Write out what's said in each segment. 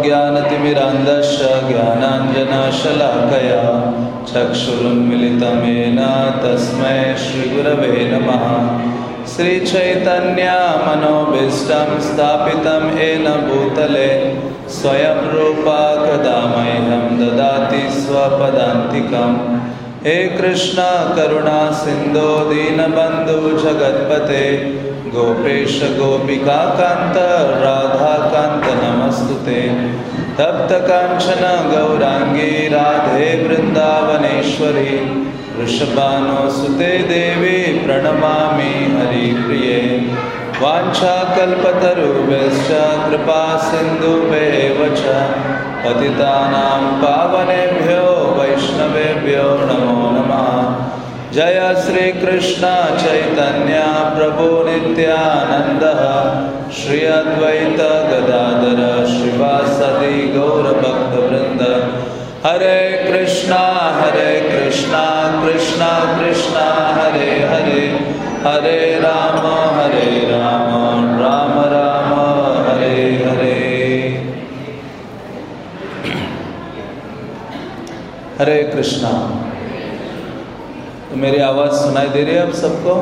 ॐ अज्ञानतिमिरान्धस्य ज्ञानाञ्जनशलाकया चक्षुरुन्मिलितमेन तस्मै श्रीगुरवे नमः। श्रीचैतन्यमनोभीष्टं स्थापितं येन भूतले स्वयं रूपा कदा मह्यं ददाति स्वपदान्तिकम्। हे कृष्ण करुणा सिन्धो दीनबन्धु जगत्पते गोपेश गोपिका कान्त राधाकान्त नमस्तु ते। तप्त काञ्चन गौराङ्गी राधे वृन्दावनेश्वरी वृषभानुसुते देवी प्रणमामि हरिप्रिये। वाञ्छाकल्पतरुभ्यश्च कृपा सिन्धुभ्येव च। पतितानां पावनेभ्यो वैष्णवेभ्यो नमो नमः जय श्रीकृष्ण चैतन्य प्रभु नित्यानंद श्री अद्वैत गदाधर, श्रीवासदि गौरभक्तवृंद हरे कृष्णा हरे कृष्णा कृष्णा कृष्णा, हरे हरे। हरे राम हरे राम राम राम, हरे हरे। हरे कृष्णा। मेरी आवाज़ सुनाई दे रही है आप सबको?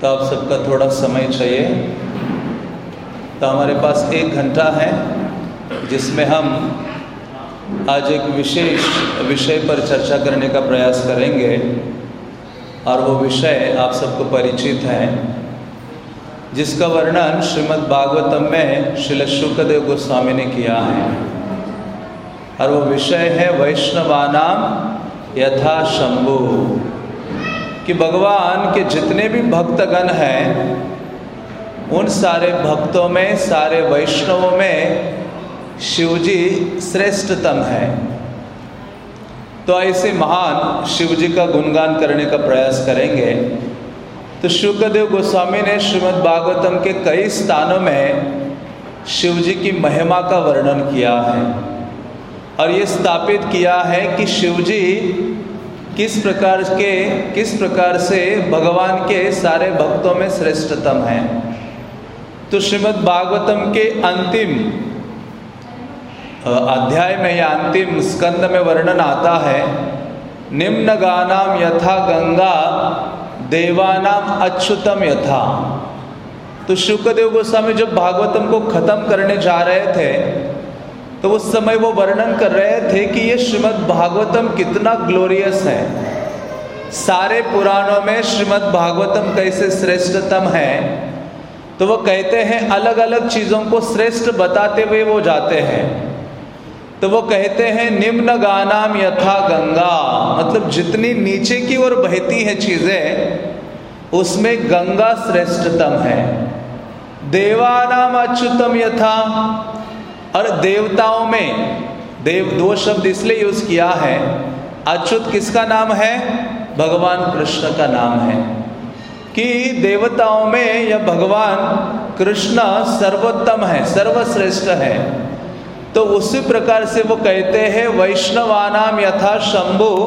तो आप सबका थोड़ा समय चाहिए। तो हमारे पास एक घंटा है, जिसमें हम आज एक विशेष विषय पर चर्चा करने का प्रयास करेंगे, और वो विषय आप सबको परिचित है, जिसका वर्णन श्रीमद् भागवतम में श्रील शुक्रदेव गोस्वामी ने किया है। और वो विषय है वैष्णवानाम यथा शंभु। कि भगवान के जितने भी भक्तगण हैं, उन सारे भक्तों में, सारे वैष्णवों में शिवजी श्रेष्ठतम है। तो ऐसे महान शिवजी का गुणगान करने का प्रयास करेंगे तो शुक्रदेव गोस्वामी ने श्रीमद् भागवतम के कई स्थानों में शिवजी की महिमा का वर्णन किया है। और ये स्थापित किया है कि शिवजी किस प्रकार के, किस प्रकार से भगवान के सारे भक्तों में श्रेष्ठतम हैं? तो श्रीमद् भागवतम के अंतिम अध्याय में या अंतिम स्कंद में वर्णन आता है, निम्न गानाम यथा गंगा, देवानाम अच्युतम यथा। तो शुक्रदेव गोस्वामी जब भागवतम को खत्म करने जा रहे थे तो उस समय वो वर्णन कर रहे थे कि ये श्रीमद् भागवतम कितना ग्लोरियस है। सारे पुराणों में श्रीमद् भागवतम कैसे श्रेष्ठतम है? तो वो कहते हैं अलग अलग चीज़ों को श्रेष्ठ बताते हुए वो जाते हैं। तो वो कहते हैं, निम्न गानाम यथा गंगा। मतलब जितनी नीचे की ओर बहती है चीज़ें, उसमें गंगा श्रेष्ठतम है। देवानाम अच्युतम यथा। और देवताओं में, देव दो शब्द इसलिए यूज़ किया है, अच्युत किसका नाम है? भगवान कृष्ण का नाम है। कि देवताओं में यह भगवान कृष्ण सर्वोत्तम है, सर्वश्रेष्ठ है। तो उसी प्रकार से वो कहते हैं, वैष्णवानाम यथा शंभु,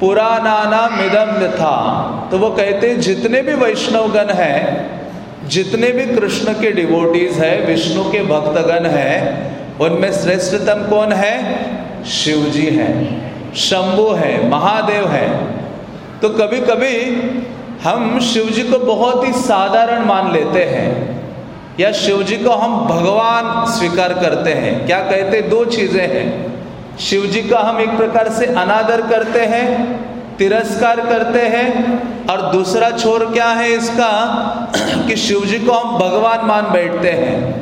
पुराणानाम मिदम था तो वो कहते हैं, जितने भी वैष्णवगण हैं जितने भी कृष्ण के डिवोटीज है, विष्णु के भक्तगण हैं, उनमें श्रेष्ठतम कौन है? शिव जी है, शंभु है, महादेव है। तो कभी कभी हम शिव जी को बहुत ही साधारण मान लेते हैं, या शिव जी को हम भगवान स्वीकार करते हैं। क्या कहते? दो चीज़ें हैं। शिव जी का हम एक प्रकार से अनादर करते हैं तिरस्कार करते हैं। और दूसरा छोर क्या है इसका? कि शिव जी को हम भगवान मान बैठते हैं।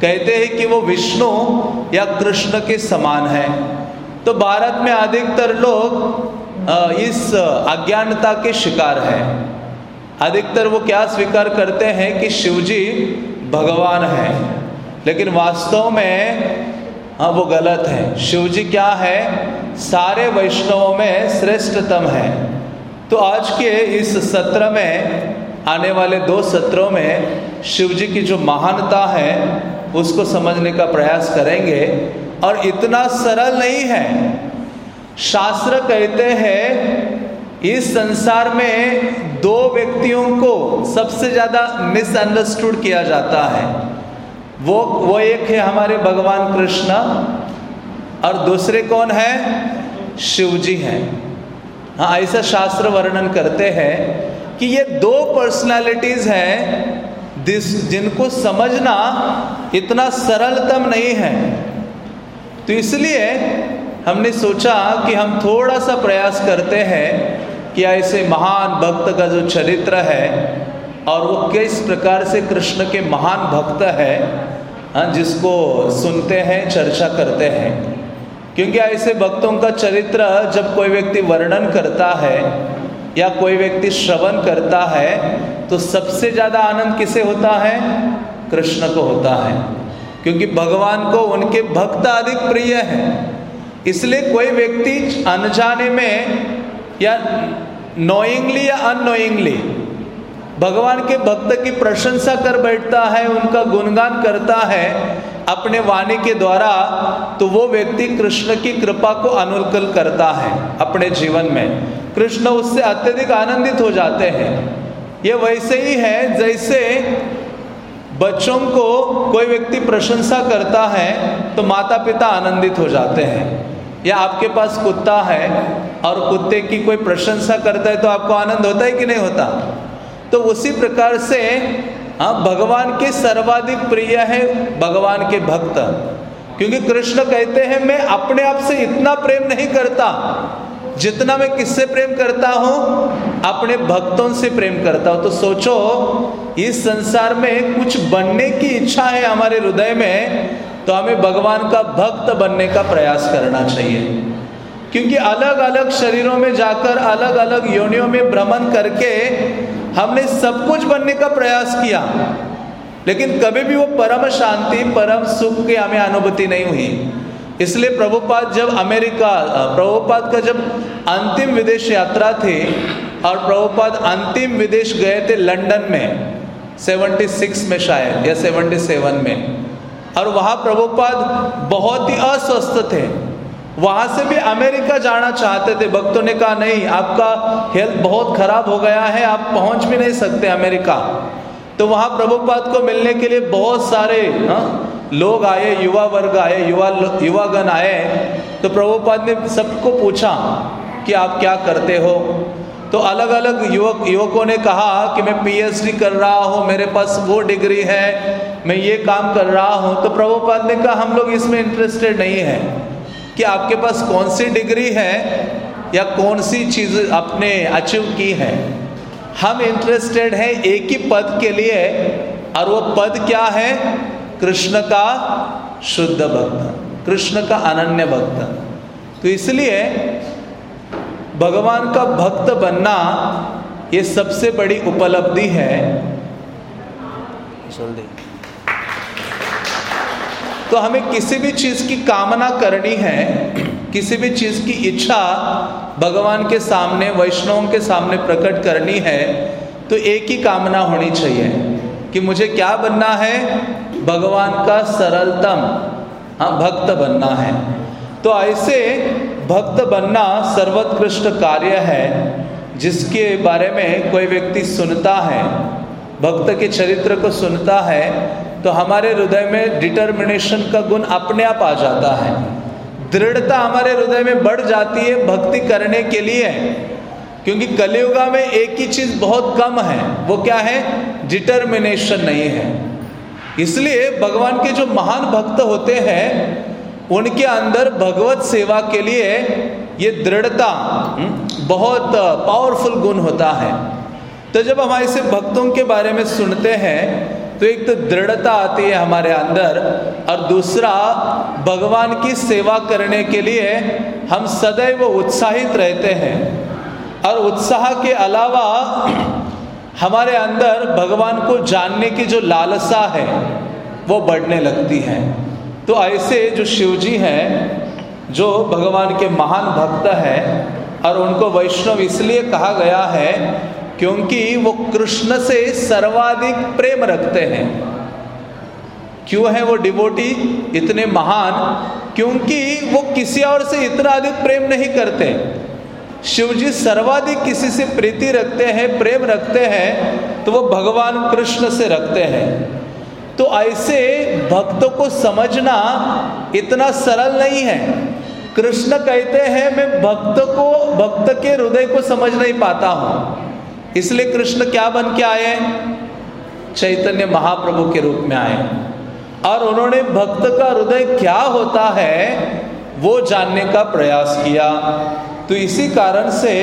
कहते हैं कि वो विष्णु या कृष्ण के समान है। तो भारत में अधिकतर लोग इस अज्ञानता के शिकार हैं। अधिकतर वो क्या स्वीकार करते हैं कि शिवजी भगवान है। लेकिन वास्तव में हाँ वो गलत है। शिव जी क्या है? सारे वैष्णवों में श्रेष्ठतम है। तो आज के इस सत्र में, आने वाले दो सत्रों में शिव जी की जो महानता है, उसको समझने का प्रयास करेंगे। और इतना सरल नहीं है। शास्त्र कहते हैं, इस संसार में दो व्यक्तियों को सबसे ज़्यादा मिसअंडरस्टूड किया जाता है। वो वो एक है हमारे भगवान कृष्ण और दूसरे कौन है? शिव जी हैं। हाँ ऐसा शास्त्र वर्णन करते हैं कि ये दो पर्सनालिटीज हैं दिस जिनको समझना इतना सरलतम नहीं है। तो इसलिए हमने सोचा कि हम थोड़ा सा प्रयास करते हैं कि ऐसे महान भक्त का जो चरित्र है और वो किस प्रकार से कृष्ण के महान भक्त है हाँ जिसको सुनते हैं, चर्चा करते हैं। क्योंकि ऐसे भक्तों का चरित्र जब कोई व्यक्ति वर्णन करता है या कोई व्यक्ति श्रवण करता है तो सबसे ज़्यादा आनंद किसे होता है? कृष्ण को होता है। क्योंकि भगवान को उनके भक्त अधिक प्रिय है। इसलिए कोई व्यक्ति अनजाने में या नोइंगली या अनोइंगली भगवान के भक्त की प्रशंसा कर बैठता है, उनका गुणगान करता है अपने वाणी के द्वारा तो वो व्यक्ति कृष्ण की कृपा को अनुकूल करता है अपने जीवन में। कृष्ण उससे अत्यधिक आनंदित हो जाते हैं। ये वैसे ही है जैसे बच्चों को कोई व्यक्ति प्रशंसा करता है तो माता पिता आनंदित हो जाते हैं। या आपके पास कुत्ता है और कुत्ते की कोई प्रशंसा करता है तो आपको आनंद होता है कि नहीं होता? तो उसी प्रकार से हाँ भगवान के सर्वाधिक प्रिय है भगवान के भक्त। क्योंकि कृष्ण कहते हैं, मैं अपने आप से इतना प्रेम नहीं करता, जितना मैं किससे प्रेम करता हूँ? अपने भक्तों से प्रेम करता हूँ। तो सोचो, इस संसार में कुछ बनने की इच्छा है हमारे हृदय में तो हमें भगवान का भक्त बनने का प्रयास करना चाहिए। क्योंकि अलग अलग शरीरों में जाकर अलग अलग योनियों में भ्रमण करके हमने सब कुछ बनने का प्रयास किया, लेकिन कभी भी वो परम शांति, परम सुख की हमें अनुभूति नहीं हुई। इसलिए प्रभुपाद जब अमेरिका प्रभुपाद का जब अंतिम विदेश यात्रा थी और प्रभुपाद अंतिम विदेश गए थे लंदन में 76 में शायद, या 77 में, और वहाँ प्रभुपाद बहुत ही अस्वस्थ थे। वहाँ से भी अमेरिका जाना चाहते थे। भक्तों ने कहा, नहीं, आपका हेल्थ बहुत खराब हो गया है, आप पहुँच भी नहीं सकते अमेरिका। तो वहाँ प्रभुपाद को मिलने के लिए बहुत सारे, हा? लोग आए, युवा वर्ग आए, युवा युवागण आए। तो प्रभुपाद ने सबको पूछा कि आप क्या करते हो? तो अलग अलग युवक, युवकों ने कहा कि मैं पीएचडी कर रहा हूँ, मेरे पास वो डिग्री है, मैं ये काम कर रहा हूँ। तो प्रभुपाद ने कहा, हम लोग इसमें इंटरेस्टेड नहीं है। कि आपके पास कौन सी डिग्री है या कौन सी चीज़ आपने अचीव की है। हम इंटरेस्टेड हैं एक ही पद के लिए और वो पद क्या है? कृष्ण का शुद्ध भक्त, कृष्ण का अनन्य भक्त। तो इसलिए भगवान का भक्त बनना ये सबसे बड़ी उपलब्धि है। तो हमें किसी भी चीज़ की कामना करनी है, किसी भी चीज़ की इच्छा भगवान के सामने, वैष्णवों के सामने प्रकट करनी है तो एक ही कामना होनी चाहिए कि मुझे क्या बनना है? भगवान का सरलतम हाँ भक्त बनना है। तो ऐसे भक्त बनना सर्वोत्कृष्ट कार्य है, जिसके बारे में कोई व्यक्ति सुनता है, भक्त के चरित्र को सुनता है तो हमारे हृदय में डिटर्मिनेशन का गुण अपने आप आ जाता है। दृढ़ता हमारे हृदय में बढ़ जाती है भक्ति करने के लिए। क्योंकि कलयुगा में एक ही चीज़ बहुत कम है वो क्या है? डिटर्मिनेशन नहीं है। इसलिए भगवान के जो महान भक्त होते हैं उनके अंदर भगवत सेवा के लिए ये दृढ़ता हम्म, बहुत पावरफुल गुण होता है। तो जब हम ऐसे भक्तों के बारे में सुनते हैं तो एक तो दृढ़ता आती है हमारे अंदर और दूसरा, भगवान की सेवा करने के लिए हम सदैव उत्साहित रहते हैं। और उत्साह के अलावा हमारे अंदर भगवान को जानने की जो लालसा है, वो बढ़ने लगती है। तो ऐसे जो शिव जी हैं, जो भगवान के महान भक्त हैं, और उनको वैष्णव इसलिए कहा गया है क्योंकि वो कृष्ण से सर्वाधिक प्रेम रखते हैं। क्यों है वो डिवोटी इतने महान? क्योंकि वो किसी और से इतना अधिक प्रेम नहीं करते। शिव जी सर्वाधिक किसी से प्रीति रखते हैं, प्रेम रखते हैं तो वो भगवान कृष्ण से रखते हैं। तो ऐसे भक्तों को समझना इतना सरल नहीं है। कृष्ण कहते हैं, मैं भक्त को, भक्त के हृदय को समझ नहीं पाता हूँ। इसलिए कृष्ण क्या बन के आए चैतन्य महाप्रभु के रूप में आए और उन्होंने भक्त का हृदय क्या होता है, वो जानने का प्रयास किया। तो इसी कारण से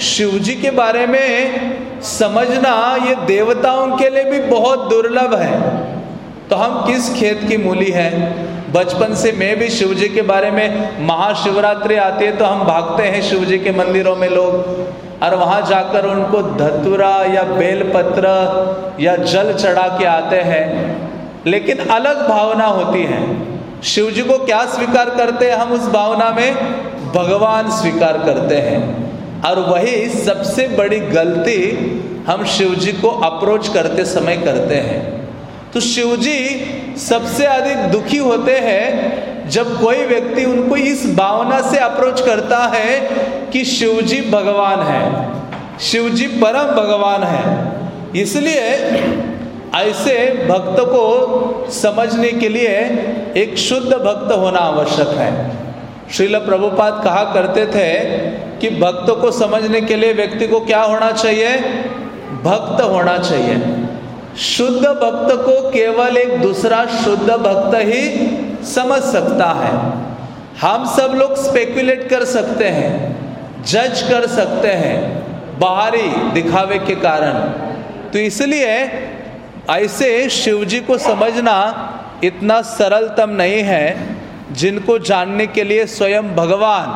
शिव जी के बारे में समझना ये देवताओं के लिए भी बहुत दुर्लभ है। तो हम किस खेत की मूली है? बचपन से मैं भी शिव जी के बारे में महाशिवरात्रि आती है तो हम भागते हैं शिव जी के मंदिरों में लोग। और वहाँ जाकर उनको धतुरा या बेलपत्र या जल चढ़ा के आते हैं। लेकिन अलग भावना होती है। शिव जी को क्या स्वीकार करते हैं? हम उस भावना में भगवान स्वीकार करते हैं। और वही सबसे बड़ी गलती हम शिव जी को अप्रोच करते समय करते हैं। तो शिव जी सबसे अधिक दुखी होते हैं जब कोई व्यक्ति उनको इस भावना से अप्रोच करता है कि शिवजी भगवान है, शिवजी परम भगवान है। इसलिए ऐसे भक्त को समझने के लिए एक शुद्ध भक्त होना आवश्यक है। श्रील प्रभुपाद कहा करते थे कि भक्त को समझने के लिए व्यक्ति को क्या होना चाहिए? भक्त होना चाहिए। शुद्ध भक्त को केवल एक दूसरा शुद्ध भक्त ही समझ सकता है। हम सब लोग स्पेकुलेट कर सकते हैं जज कर सकते हैं, बाहरी दिखावे के कारण। तो इसलिए ऐसे शिव जी को समझना इतना सरलतम नहीं है, जिनको जानने के लिए स्वयं भगवान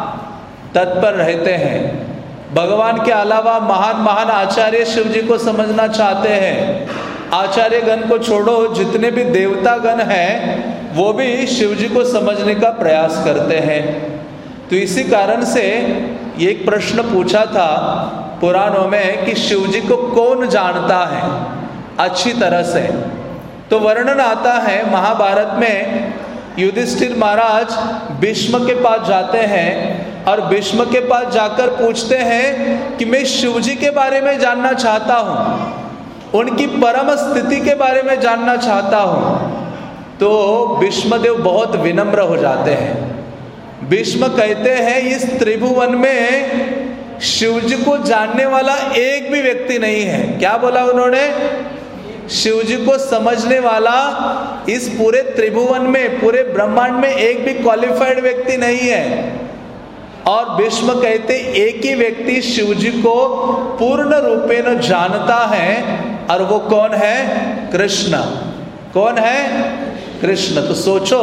तत्पर रहते हैं। भगवान के अलावा महान महान आचार्य शिव जी को समझना चाहते हैं। आचार्य गण को छोड़ो, जितने भी देवता गण हैं, वो भी शिव जी को समझने का प्रयास करते हैं। तो इसी कारण से एक प्रश्न पूछा था पुराणों में कि शिव जी को कौन जानता है? अच्छी तरह से। तो वर्णन आता है, महाभारत में युधिष्ठिर महाराज भीष्म के पास जाते हैं और भीष्म के पास जाकर पूछते हैं कि मैं शिव जी के बारे में जानना चाहता हूँ। उनकी परम स्थिति के बारे में जानना चाहता हूँ तो भीष्मदेव बहुत विनम्र हो जाते हैं। भीष्म कहते हैं, इस त्रिभुवन में शिवजी को जानने वाला एक भी व्यक्ति नहीं है। क्या बोला उन्होंने? शिवजी को समझने वाला इस पूरे त्रिभुवन में, पूरे ब्रह्मांड में एक भी क्वालिफाइड व्यक्ति नहीं है। और भीष्म कहते, एक ही व्यक्ति शिव जी को पूर्ण रूपेण जानता है, और वो कौन है? कृष्ण। कौन है? कृष्ण। तो सोचो,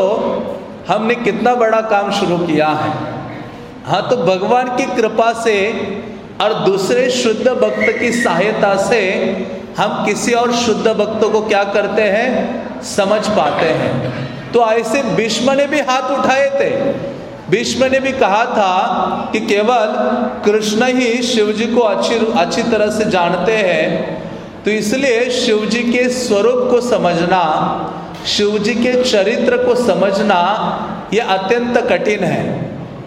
हमने कितना बड़ा काम शुरू किया है। हाँ तो भगवान की कृपा से और दूसरे शुद्ध भक्त की सहायता से हम किसी और शुद्ध भक्तों को क्या करते हैं? समझ पाते हैं। तो ऐसे भीष्म ने भी हाथ उठाए थे। भीष्म ने भी कहा था कि केवल कृष्ण ही शिव जी को अच्छी अच्छी तरह से जानते हैं। तो इसलिए शिव जी के स्वरूप को समझना शिव जी के चरित्र को समझना यह अत्यंत कठिन है।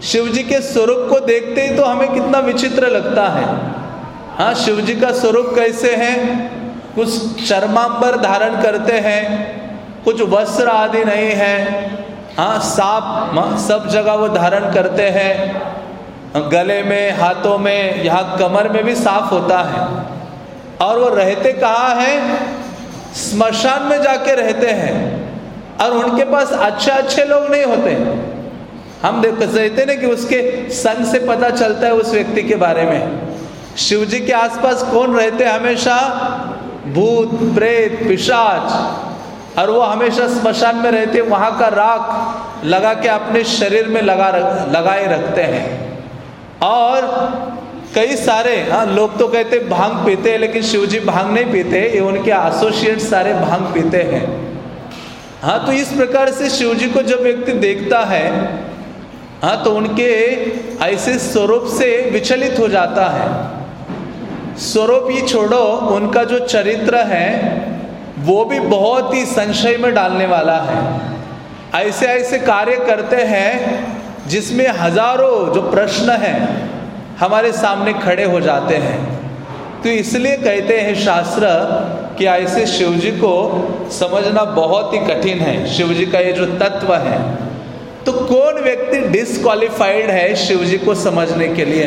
शिव जी के स्वरूप को देखते ही तो हमें कितना विचित्र लगता है। हाँ शिव जी का स्वरूप कैसे है? कुछ चरमांबर धारण करते हैं, कुछ वस्त्र आदि नहीं है हाँ साप सब जगह वो धारण करते हैं। गले में, हाथों में, यहाँ कमर में भी साफ़ होता है। और वो रहते कहाँ हैं? स्मशान में जाके रहते हैं। और उनके पास अच्छे अच्छे लोग नहीं होते। हम देख, कहते ना कि उसके संग से पता चलता है उस व्यक्ति के बारे में। शिव जी के आसपास कौन रहते हमेशा भूत, प्रेत, पिशाच। और वो हमेशा स्मशान में रहते, वहाँ का राख लगा के अपने शरीर में लगा रख, लगाए रखते हैं। और कई सारे हाँ लोग तो कहते भाँग पीते हैं, लेकिन शिवजी भाँग नहीं पीते, ये उनके एसोसिएट सारे भाँग पीते हैं। हाँ तो इस प्रकार से शिव जी को जब व्यक्ति देखता है हाँ तो उनके ऐसे स्वरूप से विचलित हो जाता है। स्वरूप ही छोड़ो, उनका जो चरित्र है वो भी बहुत ही संशय में डालने वाला है। ऐसे ऐसे कार्य करते हैं जिसमें हज़ारों जो प्रश्न हैं हमारे सामने खड़े हो जाते हैं। तो इसलिए कहते हैं शास्त्र कि ऐसे शिव जी को समझना बहुत ही कठिन है। शिव जी का ये जो तत्व है तो कौन व्यक्ति डिस्क्वालिफाइड है शिव जी को समझने के लिए?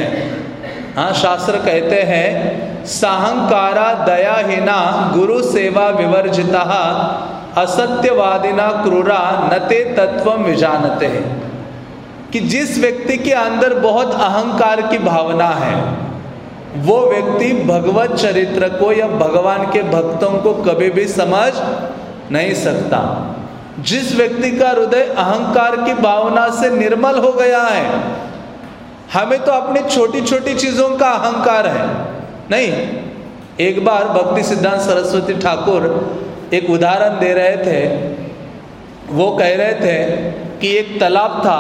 हाँ शास्त्र कहते हैं साहंकारा दयाहीना गुरु सेवा विवर्जिता, असत्यवादिना क्रूरा नते तत्व विजानते। कि जिस व्यक्ति के अंदर बहुत अहंकार की भावना है, वो व्यक्ति भगवत चरित्र को या भगवान के भक्तों को कभी भी समझ नहीं सकता। जिस व्यक्ति का हृदय अहंकार की भावना से निर्मल हो गया है, हमें तो अपनी छोटी छोटी चीज़ों का अहंकार है। नहीं, एक बार भक्ति सिद्धांत सरस्वती ठाकुर एक उदाहरण दे रहे थे। वो कह रहे थे कि एक तालाब था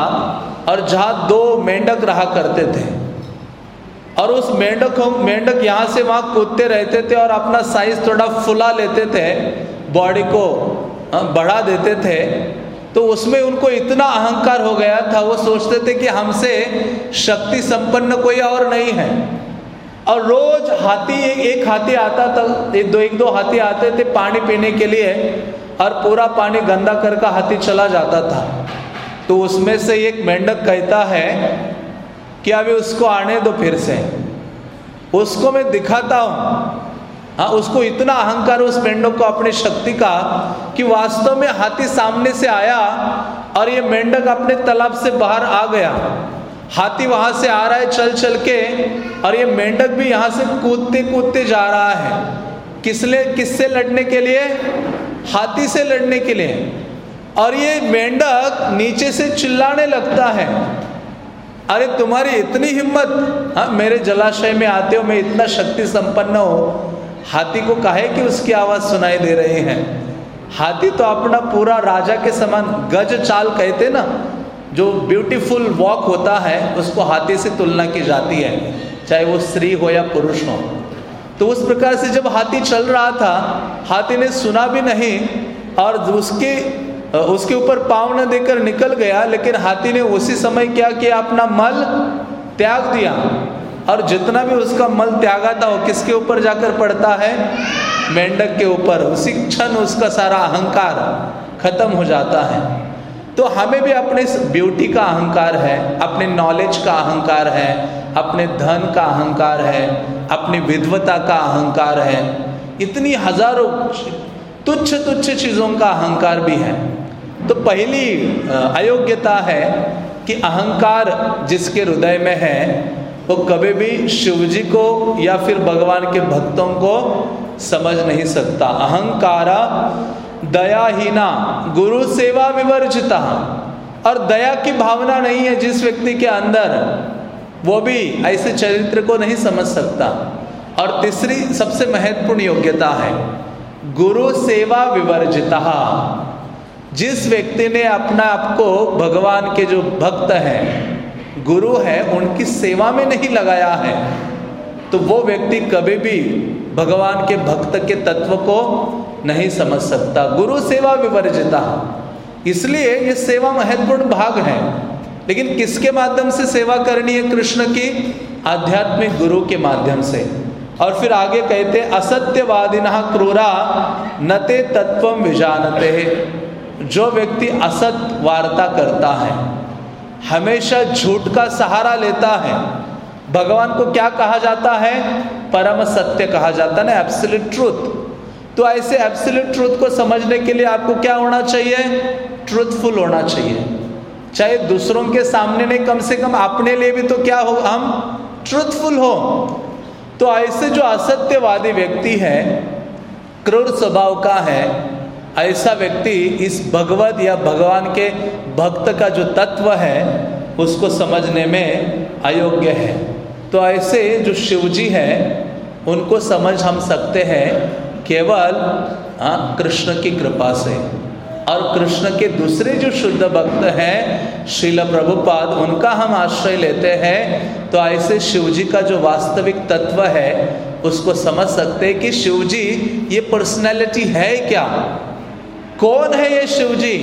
और जहाँ दो मेंढक रहा करते थे। और उस मेंढक मेंढक यहाँ से वहाँ कूदते रहते थे और अपना साइज़ थोड़ा फुला लेते थे बॉडी को बढ़ा देते थे। तो उसमें उनको इतना अहंकार हो गया था, वो सोचते थे कि हमसे शक्ति संपन्न कोई और नहीं है। और रोज हाथी एक, एक हाथी आता था एक दो एक दो हाथी आते थे पानी पीने के लिए और पूरा पानी गंदा कर का हाथी चला जाता था। तो उसमें से एक मेंढक कहता है कि अभी उसको आने दो फिर से। उसको मैं दिखाता हूँ। हाँ उसको इतना अहंकार उस मेंढक को अपनी शक्ति का कि वास्तव में हाथी सामने से आया और ये मेंढक अपने तालाब से बाहर आ गया। हाथी वहाँ से आ रहा है चल चल के, और ये मेंढक भी यहाँ से कूदते कूदते जा रहा है। किसले, किससे लड़ने के लिए? हाथी से लड़ने के लिए। और ये मेंढक नीचे से चिल्लाने लगता है। अरे तुम्हारी इतनी हिम्मत हाँ मेरे जलाशय में आते हो, मैं इतना शक्ति संपन्न हो। हाथी को कहे कि उसकी आवाज़ सुनाई दे रही है? हाथी तो अपना पूरा राजा के समान गज चाल कहते ना जो ब्यूटीफुल वॉक होता है, उसको हाथी से तुलना की जाती है, चाहे वो स्त्री हो या पुरुष हो। तो उस प्रकार से जब हाथी चल रहा था, हाथी ने सुना भी नहीं और उसके उसके ऊपर पाँव न देकर निकल गया, लेकिन हाथी ने उसी समय क्या किया? अपना मल त्याग दिया। और जितना भी उसका मल त्यागा था, वो किसके ऊपर जाकर पड़ता है? मेंढक के ऊपर। उसी क्षण उसका सारा अहंकार खत्म हो जाता है। तो हमें भी अपने ब्यूटी का अहंकार है, अपने नॉलेज का अहंकार है, अपने धन का अहंकार है, अपनी विद्वता का अहंकार है। इतनी हज़ारों तुच्छ तुच्छ चीज़ों का अहंकार भी है। तो पहली अयोग्यता है कि अहंकार जिसके हृदय में है, वो कभी भी शिव जी को या फिर भगवान के भक्तों को समझ नहीं सकता। अहंकारा दयाहीना, गुरु सेवा विवर्जिता। और दया की भावना नहीं है जिस व्यक्ति के अंदर, वो भी ऐसे चरित्र को नहीं समझ सकता। और तीसरी सबसे महत्वपूर्ण योग्यता है, गुरु सेवा विवर्जिता। जिस व्यक्ति ने अपना आपको भगवान के जो भक्त हैं, गुरु है, उनकी सेवा में नहीं लगाया है तो वो व्यक्ति कभी भी भगवान के भक्त के तत्व को नहीं समझ सकता। गुरु सेवा विवर्जिता। इसलिए ये सेवा महत्वपूर्ण भाग है। लेकिन किसके माध्यम से सेवा करनी है कृष्ण की? आध्यात्मिक गुरु के माध्यम से। और फिर आगे कहते, असत्यवादिना क्रूरा, नते तत्व विजानते। जो व्यक्ति असत वार्ता करता है, हमेशा झूठ का सहारा लेता है। भगवान को क्या कहा जाता है? परम सत्य कहा जाता है ना एब्सोल्यूट ट्रूथ तो ऐसे एब्सोल्यूट ट्रूथ को समझने के लिए आपको क्या होना चाहिए? ट्रूथफुल होना चाहिए। चाहे दूसरों के सामने नहीं, कम से कम अपने लिए भी तो क्या हो, हम ट्रूथफुल हो। तो ऐसे जो असत्यवादी व्यक्ति है, क्रूर स्वभाव का है, ऐसा व्यक्ति इस भगवत या भगवान के भक्त का जो तत्व है, उसको समझने में अयोग्य है। तो ऐसे जो शिवजी हैं, उनको समझ हम सकते हैं केवल हाँ कृष्ण की कृपा से। और कृष्ण के दूसरे जो शुद्ध भक्त हैं शिल प्रभुपाद, उनका हम आश्रय लेते हैं। तो ऐसे शिव जी का जो वास्तविक तत्व है, उसको समझ सकते हैं कि शिव जी ये पर्सनैलिटी है क्या? कौन है ये शिव जी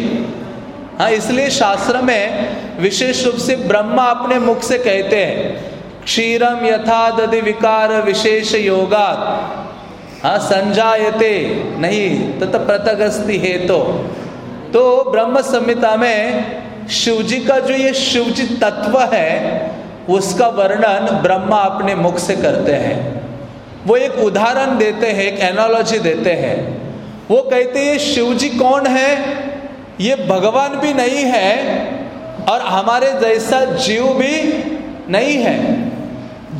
हाँ इसलिए शास्त्र में विशेष रूप से ब्रह्मा अपने मुख से कहते हैं क्षीरम यथा दधि विकार विशेष योगा हाँ संजायते, नहीं तथा प्रतगस्ति है तो तो ब्रह्म संहिता में शिवजी का जो ये शिवजी तत्व है, उसका वर्णन ब्रह्मा अपने मुख से करते हैं। वो एक उदाहरण देते हैं, एक एनोलॉजी देते हैं। वो कहते हैं, शिवजी कौन है? ये भगवान भी नहीं है, और हमारे जैसा जीव भी नहीं है।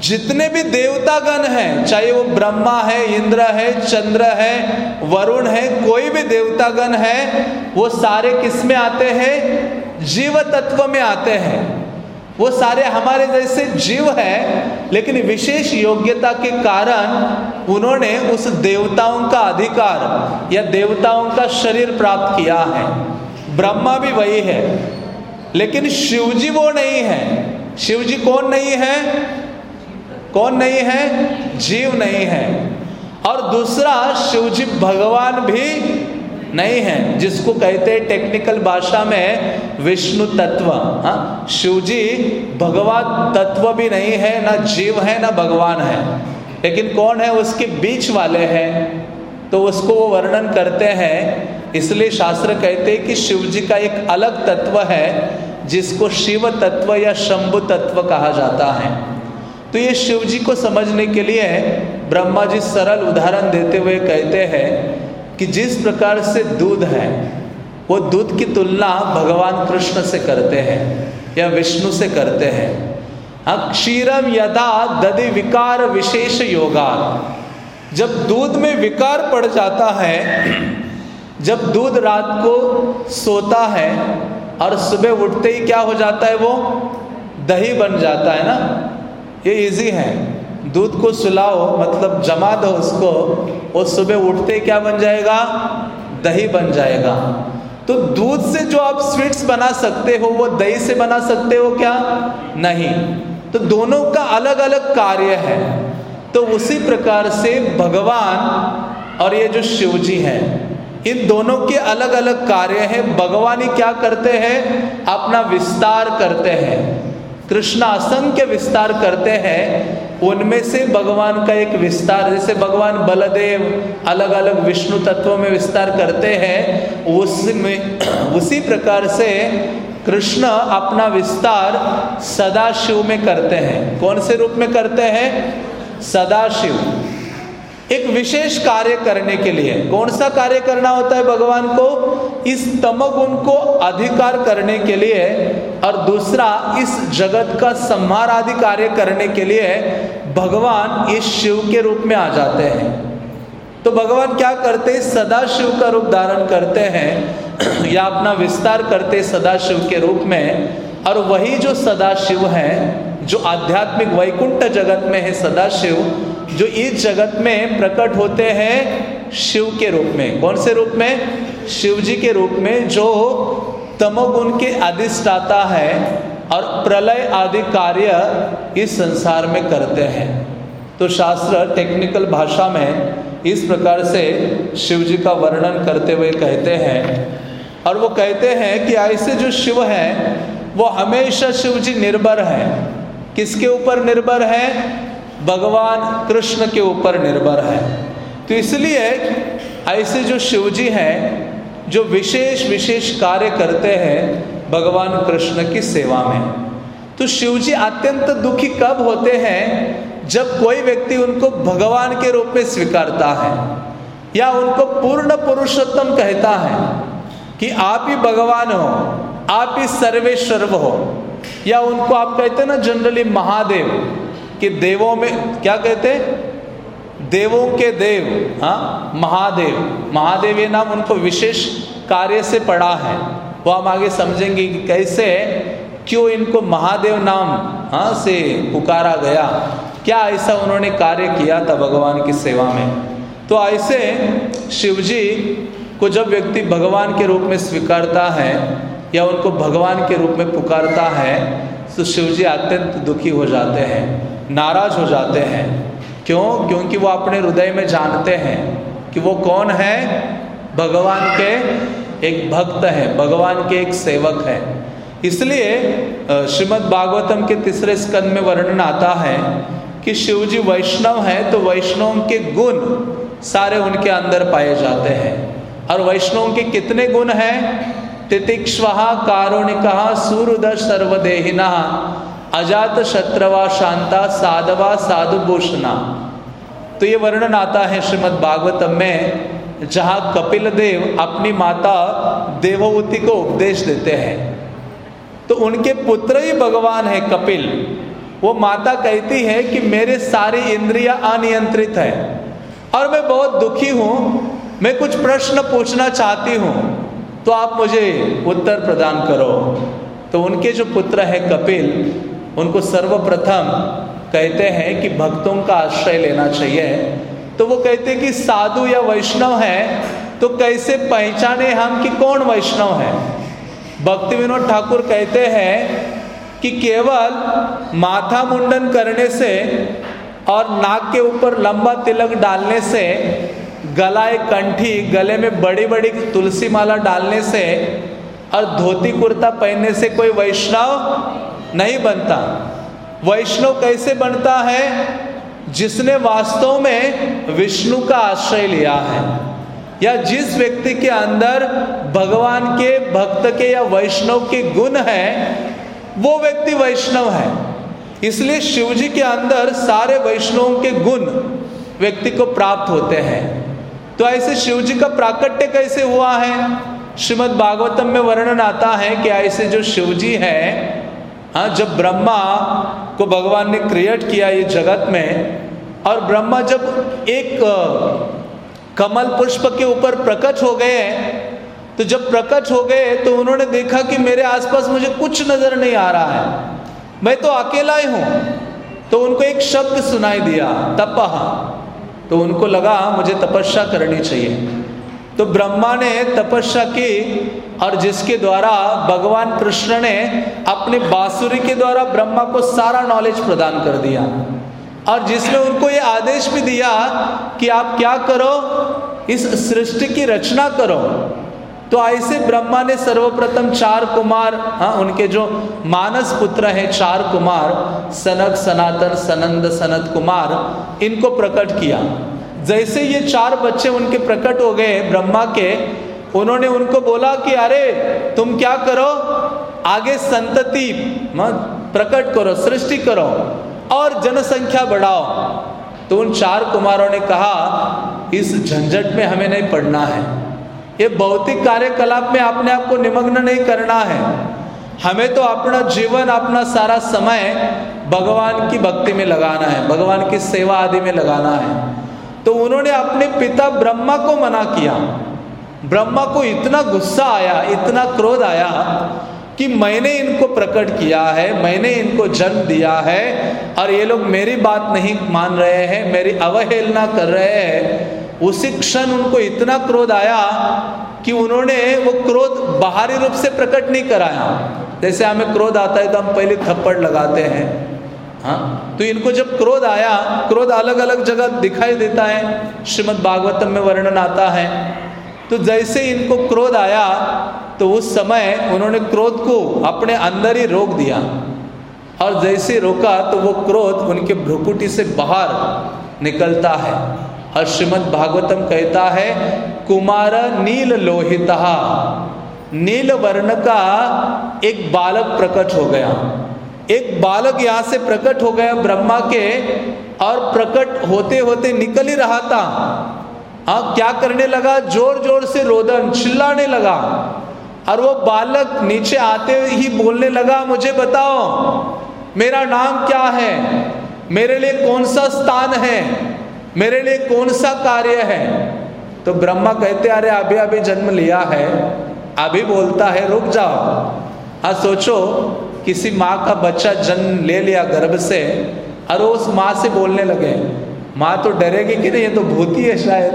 जितने भी देवतागण हैं, चाहे वो ब्रह्मा है, इंद्र है, चंद्र है, वरुण है, कोई भी देवतागण है, वो सारे किसमें आते हैं? जीव तत्व में आते हैं। वो सारे हमारे जैसे जीव है, लेकिन विशेष योग्यता के कारण उन्होंने उस देवताओं का अधिकार या देवताओं का शरीर प्राप्त किया है। ब्रह्मा भी वही है, लेकिन शिवजी वो नहीं है। शिवजी कौन नहीं है? कौन नहीं है? जीव नहीं है। और दूसरा, शिवजी भगवान भी नहीं है, जिसको कहते हैं टेक्निकल भाषा में विष्णु तत्व। हाँ शिवजी भगवान तत्व भी नहीं है, ना जीव है, ना भगवान है। लेकिन कौन है? उसके बीच वाले हैं। तो उसको वो वर्णन करते हैं। इसलिए शास्त्र कहते हैं कि शिव जी का एक अलग तत्व है, जिसको शिव तत्व या शंभु तत्व कहा जाता है। तो ये शिव जी को समझने के लिए ब्रह्मा जी सरल उदाहरण देते हुए कहते हैं कि जिस प्रकार से दूध है, वो दूध की तुलना भगवान कृष्ण से करते हैं या विष्णु से करते हैं। अक्षीरम यदा दधि विकार विशेष योगा। जब दूध में विकार पड़ जाता है, जब दूध रात को सोता है और सुबह उठते ही क्या हो जाता है वो? दही बन जाता है ना? ये इजी है। दूध को सुलाओ मतलब जमा दो उसको, वो सुबह उठते क्या बन जाएगा? दही बन जाएगा। तो दूध से जो आप स्वीट्स बना सकते हो, वो दही से बना सकते हो क्या? नहीं। तो दोनों का अलग अलग कार्य है। तो उसी प्रकार से भगवान और ये जो शिव जी हैं, इन दोनों के अलग अलग कार्य हैं। भगवान ही क्या करते हैं? अपना विस्तार करते हैं। कृष्ण असंख्य विस्तार करते हैं, उनमें से भगवान का एक विस्तार, जैसे भगवान बलदेव अलग अलग विष्णु तत्वों में विस्तार करते हैं, उसमें, उसी प्रकार से कृष्ण अपना विस्तार सदाशिव में करते हैं। कौन से रूप में करते हैं? सदाशिव। एक विशेष कार्य करने के लिए। कौन सा कार्य करना होता है भगवान को? इस तमगुण को अधिकार करने के लिए और दूसरा, इस जगत का संहार आदि कार्य करने के लिए भगवान इस शिव के रूप में आ जाते हैं। तो भगवान क्या करते हैं? सदा शिव का रूप धारण करते हैं या अपना विस्तार करते सदा शिव के रूप में। और वही जो सदा शिव है जो आध्यात्मिक वैकुंठ जगत में है सदा शिव जो इस जगत में प्रकट होते हैं शिव के रूप में। कौन से रूप में? शिव जी के रूप में, जो तमोगुण के अधिष्ठाता है और प्रलय आदि कार्य इस संसार में करते हैं। तो शास्त्र टेक्निकल भाषा में इस प्रकार से शिव जी का वर्णन करते हुए कहते हैं और वो कहते हैं कि ऐसे जो शिव हैं, वो हमेशा शिव जी निर्भर हैं। किसके ऊपर निर्भर है? भगवान कृष्ण के ऊपर निर्भर है। तो इसलिए ऐसे जो शिवजी हैं, जो विशेष विशेष कार्य करते हैं, भगवान कृष्ण की सेवा में तो शिवजी अत्यंत दुखी कब होते हैं? जब कोई व्यक्ति उनको भगवान के रूप में स्वीकारता है, या उनको पूर्ण पुरुषोत्तम कहता है कि आप ही भगवान हो, आप ही सर्वेश्वर हो। या उनको आप कहते हैं ना जनरली महादेव, कि देवों में, क्या कहते हैं? देवों के देव हाँ? महादेव। महादेव ये नाम उनको विशेष कार्य से पड़ा है। वो हम आगे समझेंगे कि कैसे, क्यों इनको महादेव नाम हाँ से पुकारा गया। क्या ऐसा उन्होंने कार्य किया था भगवान की सेवा में? तो ऐसे शिवजी को जब व्यक्ति भगवान के रूप में स्वीकारता है या उनको भगवान के रूप में पुकारता है तो शिव जी अत्यंत दुखी हो जाते हैं, नाराज़ हो जाते हैं। क्यों? क्योंकि वो अपने हृदय में जानते हैं कि वो कौन है? भगवान के एक भक्त है, भगवान के एक सेवक है। इसलिए श्रीमद् भागवतम के तीसरे स्कंद में वर्णन आता है कि शिव जी वैष्णव है तो वैष्णव के गुण सारे उनके अंदर पाए जाते हैं। और वैष्णव के कितने गुण हैं? तितिक्ष्व कारुणिक सूरद सर्वदेहिना अजात शत्रवा शांता, साधवा साधुभूषणा। तो ये वर्णन आता है श्रीमद् भागवतम में, जहाँ कपिल देव अपनी माता देववती को उपदेश देते हैं। तो उनके पुत्र ही भगवान है कपिल। वो माता कहती है कि मेरे सारी इंद्रिया अनियंत्रित है, और मैं बहुत दुखी हूँ। मैं कुछ प्रश्न पूछना चाहती हूँ। तो आप मुझे उत्तर प्रदान करो। तो उनके जो पुत्र है कपिल, उनको सर्वप्रथम कहते हैं कि भक्तों का आश्रय लेना चाहिए। तो वो कहते हैं कि साधु या वैष्णव है तो कैसे पहचाने हम कि कौन वैष्णव है? भक्ति विनोद ठाकुर कहते हैं कि केवल माथा मुंडन करने से और नाक के ऊपर लंबा तिलक डालने से गलाए कंठी, गले में बड़ी बड़ी तुलसी माला डालने से और धोती कुर्ता पहनने से कोई वैष्णव नहीं बनता। वैष्णव कैसे बनता है? जिसने वास्तव में विष्णु का आश्रय लिया है। या जिस व्यक्ति के अंदर भगवान के भक्त के या वैष्णव के गुण है, वो व्यक्ति वैष्णव है। इसलिए शिव जी के अंदर सारे वैष्णवों के गुण व्यक्ति को प्राप्त होते हैं। तो ऐसे शिव जी का प्राकट्य कैसे हुआ है? श्रीमद् भागवतम में वर्णन आता है कि ऐसे जो शिव जी है हाँ जब ब्रह्मा को भगवान ने क्रिएट किया ये जगत में, और ब्रह्मा जब एक कमल पुष्प के ऊपर प्रकट हो गए तो जब प्रकट हो गए तो उन्होंने देखा कि मेरे आसपास मुझे कुछ नज़र नहीं आ रहा है। मैं तो अकेला ही हूँ। तो उनको एक शब्द सुनाई दिया तपह तो उनको लगा, मुझे तपस्या करनी चाहिए। तो ब्रह्मा ने तपस्या की और जिसके द्वारा भगवान कृष्ण ने अपने बांसुरी के द्वारा ब्रह्मा को सारा नॉलेज प्रदान कर दिया। और जिसने उनको ये आदेश भी दिया कि आप क्या करो, इस सृष्टि की रचना करो। तो ऐसे ब्रह्मा ने सर्वप्रथम चार कुमार हाँ उनके जो मानस पुत्र हैं, चार कुमार, सनक, सनातन, सनंद, सनत कुमार, इनको प्रकट किया। जैसे ये चार बच्चे उनके प्रकट हो गए ब्रह्मा के, उन्होंने उनको बोला कि अरे, तुम क्या करो? आगे संतति प्रकट करो, सृष्टि करो और जनसंख्या बढ़ाओ। तो उन चार कुमारों ने कहा, इस झंझट में हमें नहीं पढ़ना है। ये भौतिक कार्यकलाप में अपने आप को निमग्न नहीं करना है। हमें तो अपना जीवन, अपना सारा समय भगवान की भक्ति में लगाना है, भगवान की सेवा आदि में लगाना है। तो उन्होंने अपने पिता ब्रह्मा को मना किया। ब्रह्मा को इतना गुस्सा आया, इतना क्रोध आया कि मैंने इनको प्रकट किया है, मैंने इनको जन्म दिया है और ये लोग मेरी बात नहीं मान रहे हैं, मेरी अवहेलना कर रहे हैं। उसी क्षण उनको इतना क्रोध आया कि उन्होंने वो क्रोध बाहरी रूप से प्रकट नहीं कराया। जैसे हमें क्रोध आता है तो हम पहले थप्पड़ लगाते हैं। हाँ? तो इनको जब क्रोध आया, क्रोध अलग अलग जगह दिखाई देता है। श्रीमद् भागवतम में वर्णन आता है। तो जैसे इनको क्रोध आया तो उस समय उन्होंने क्रोध को अपने अंदर ही रोक दिया। और जैसे रोका तो वो क्रोध उनके भ्रुकुटी से बाहर निकलता है। और श्रीमद भागवतम कहता है, कुमार नील लोहिता। नील वर्ण का एक बालक प्रकट हो गया। एक बालक यहाँ से प्रकट हो गया ब्रह्मा के और प्रकट होते होते निकल ही रहा था। हाँ क्या करने लगा? ज़ोर ज़ोर से रोदन चिल्लाने लगा और वो बालक नीचे आते ही बोलने लगा, मुझे बताओ, मेरा नाम क्या है? मेरे लिए कौन सा स्थान है? मेरे लिए कौन सा कार्य है? तो ब्रह्मा कहते, अरे, अभी अभी जन्म लिया है, अभी बोलता है, रुक जाओ। हाँ सोचो, किसी माँ का बच्चा जन्म ले लिया गर्भ से, और उस माँ से बोलने लगे, माँ तो डरेगी कि नहीं? ये तो भूती है शायद।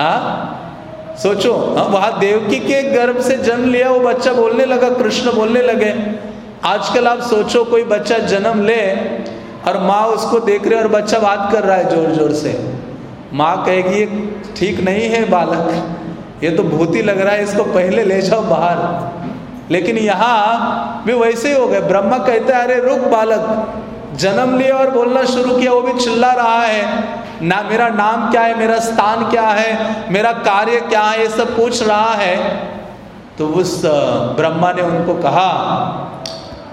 हाँ? सोचो हाँ वहाँ देवकी के गर्भ से जन्म लिया, वो बच्चा बोलने लगा, कृष्ण बोलने लगे। आजकल आप सोचो, कोई बच्चा जन्म ले और माँ उसको देख रहे और बच्चा बात कर रहा है ज़ोर ज़ोर से। माँ कहेगी, ये ठीक नहीं है बालक, ये तो भूति लग रहा है, इसको पहले ले जाओ बाहर। लेकिन यहाँ भी वैसे ही हो गए। ब्रह्मा कहते हैं, अरे रुक बालक, जन्म लिया और बोलना शुरू किया, वो भी चिल्ला रहा है। ना मेरा नाम क्या है, मेरा स्थान क्या है, मेरा कार्य क्या है, ये सब पूछ रहा है। तो उस ब्रह्मा ने उनको कहा,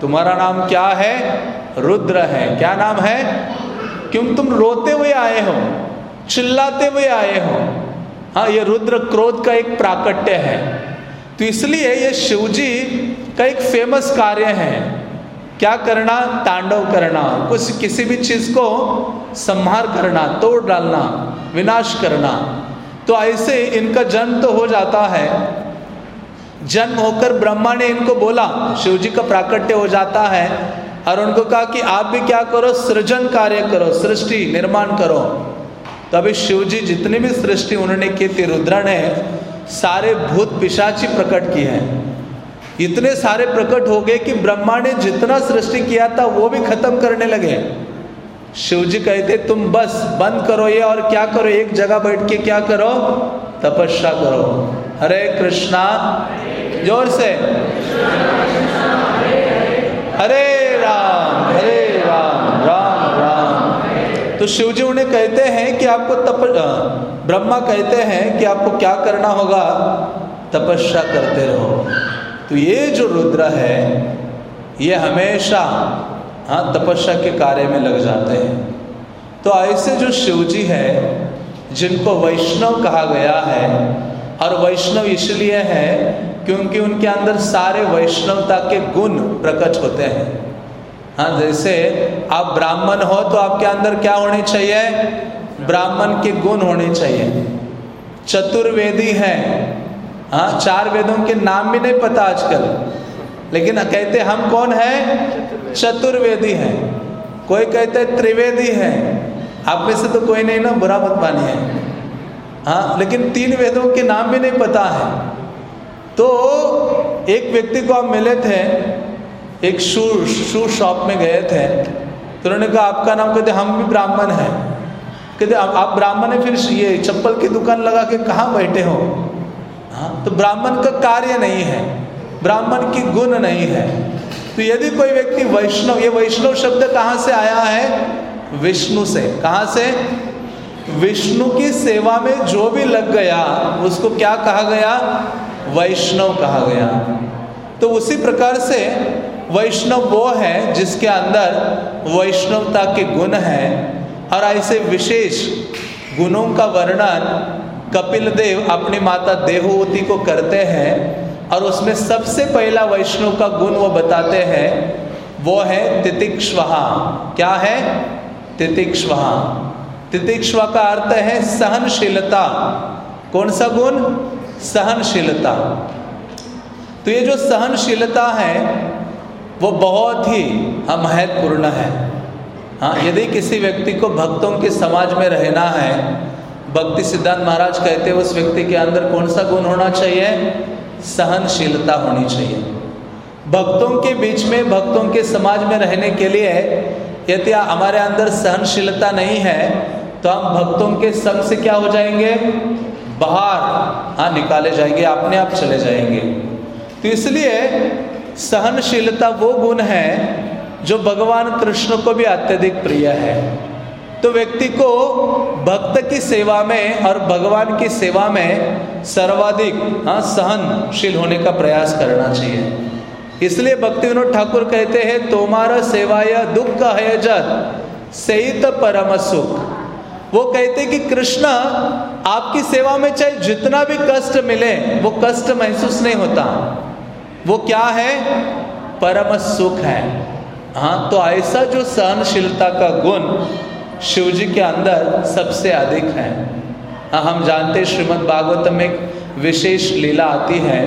तुम्हारा नाम क्या है? रुद्र है। क्या नाम है? क्यों तुम रोते हुए आए हो? चिल्लाते हुए आए हो? हाँ ये रुद्र क्रोध का एक प्राकट्य है। तो इसलिए ये शिवजी का एक फ़ेमस कार्य है। क्या करना? तांडव करना। कुछ किसी भी चीज़ को संहार करना, तोड़ डालना, विनाश करना। तो ऐसे इनका जन्म तो हो जाता है। जन्म होकर ब्रह्मा ने इनको बोला। शिव जी का प्राकट्य हो जाता है। और उनको कहा कि आप भी क्या करो, सृजन कार्य करो, सृष्टि निर्माण करो। तो अभी शिव जी जितनी भी सृष्टि उन्होंने की थी रुद्र ने सारे भूत पिशाची प्रकट किए हैं। इतने सारे प्रकट हो गए कि ब्रह्मा ने जितना सृष्टि किया था, वो भी खत्म करने लगे। शिव जी कहते, तुम बस बंद करो ये और क्या करो? एक जगह बैठ के क्या करो? तपस्या करो। हरे कृष्णा। ज़ोर से। हरे राम हरे राम राम राम। तो शिव जी उन्हें कहते हैं कि आपको तप ब्रह्मा कहते हैं कि आपको क्या करना होगा? तपस्या करते रहो। तो ये जो रुद्र है, ये हमेशा हाँ तपस्या के कार्य में लग जाते हैं। तो ऐसे जो शिव जी है, जिनको वैष्णव कहा गया है, और वैष्णव इसलिए है क्योंकि उनके अंदर सारे वैष्णवता के गुण प्रकट होते हैं। हाँ जैसे आप ब्राह्मण हो तो आपके अंदर क्या होने चाहिए? ब्राह्मण के गुण होने चाहिए। चतुर्वेदी है। हाँ चार वेदों के नाम भी नहीं पता आजकल। लेकिन कहते हम कौन है? चतुर्वेदी है। कोई कहते त्रिवेदी है। आप में से तो कोई नहीं ना, बुरा मत मानिए। हाँ लेकिन तीन वेदों के नाम भी नहीं पता है। तो एक व्यक्ति को आप मिले थे एक शू शू शॉप में गए थे तो उन्होंने कहा, आपका नाम कहते, हम भी ब्राह्मण हैं। कहते, आप ब्राह्मण है, फिर ये चप्पल की दुकान लगा के कहाँ बैठे हो? हाँ तो ब्राह्मण का कार्य नहीं है, ब्राह्मण की गुण नहीं है। तो यदि कोई व्यक्ति वैष्णव, ये वैष्णव शब्द कहाँ से आया है? विष्णु से। कहाँ से? विष्णु की सेवा में जो भी लग गया, उसको क्या कहा गया? वैष्णव कहा गया। तो उसी प्रकार से वैष्णव वो है जिसके अंदर वैष्णवता के गुण हैं और ऐसे विशेष गुणों का वर्णन कपिल देव अपनी माता देहूवती को करते हैं और उसमें सबसे पहला वैष्णव का गुण वो बताते हैं, वो है तितिक्ष्वहा। क्या है? तितिक्ष्वहा। तितिक्ष्वा का अर्थ है सहनशीलता। कौन सा गुण? सहनशीलता। तो ये जो सहनशीलता है वो बहुत ही महत्वपूर्ण है। हाँ यदि किसी व्यक्ति को भक्तों के समाज में रहना है, भक्ति सिद्धांत महाराज कहते हैं, उस व्यक्ति के अंदर कौन सा गुण होना चाहिए? सहनशीलता होनी चाहिए। भक्तों के बीच में, भक्तों के समाज में रहने के लिए यदि हमारे अंदर सहनशीलता नहीं है तो हम भक्तों के संग से क्या हो जाएँगे? बाहर हाँ निकाले जाएँगे, अपने आप चले जाएँगे। तो इसलिए सहनशीलता वो गुण है जो भगवान कृष्ण को भी अत्यधिक प्रिय है। तो व्यक्ति को भक्त की सेवा में और भगवान की सेवा में सर्वाधिक हाँ सहनशील होने का प्रयास करना चाहिए। इसलिए भक्ति विनोद ठाकुर कहते हैं तुम्हारा सेवाय दुख का है जत सहित परम सुख। वो कहते कि कृष्ण, आपकी सेवा में चाहे जितना भी कष्ट मिले, वो कष्ट महसूस नहीं होता। वो क्या है? परम सुख है। हाँ तो ऐसा जो सहनशीलता का गुण शिव जी के अंदर सबसे अधिक है। हाँ हम जानते श्रीमद् भागवत में एक विशेष लीला आती है,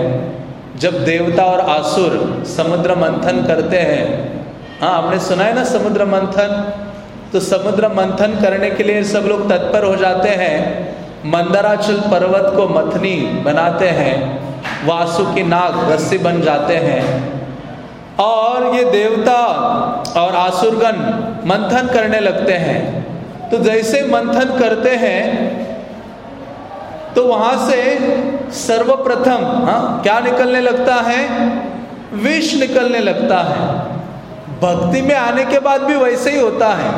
जब देवता और आसुर समुद्र मंथन करते हैं। हाँ आपने सुना है ना समुद्र मंथन? तो समुद्र मंथन करने के लिए सब लोग तत्पर हो जाते हैं। मंदराचल पर्वत को मथनी बनाते हैं। वासु की नाग रस्सी बन जाते हैं। और ये देवता और आसुरगण मंथन करने लगते हैं। तो जैसे मंथन करते हैं तो वहाँ से सर्वप्रथम हाँ क्या निकलने लगता है? विष निकलने लगता है। भक्ति में आने के बाद भी वैसे ही होता है।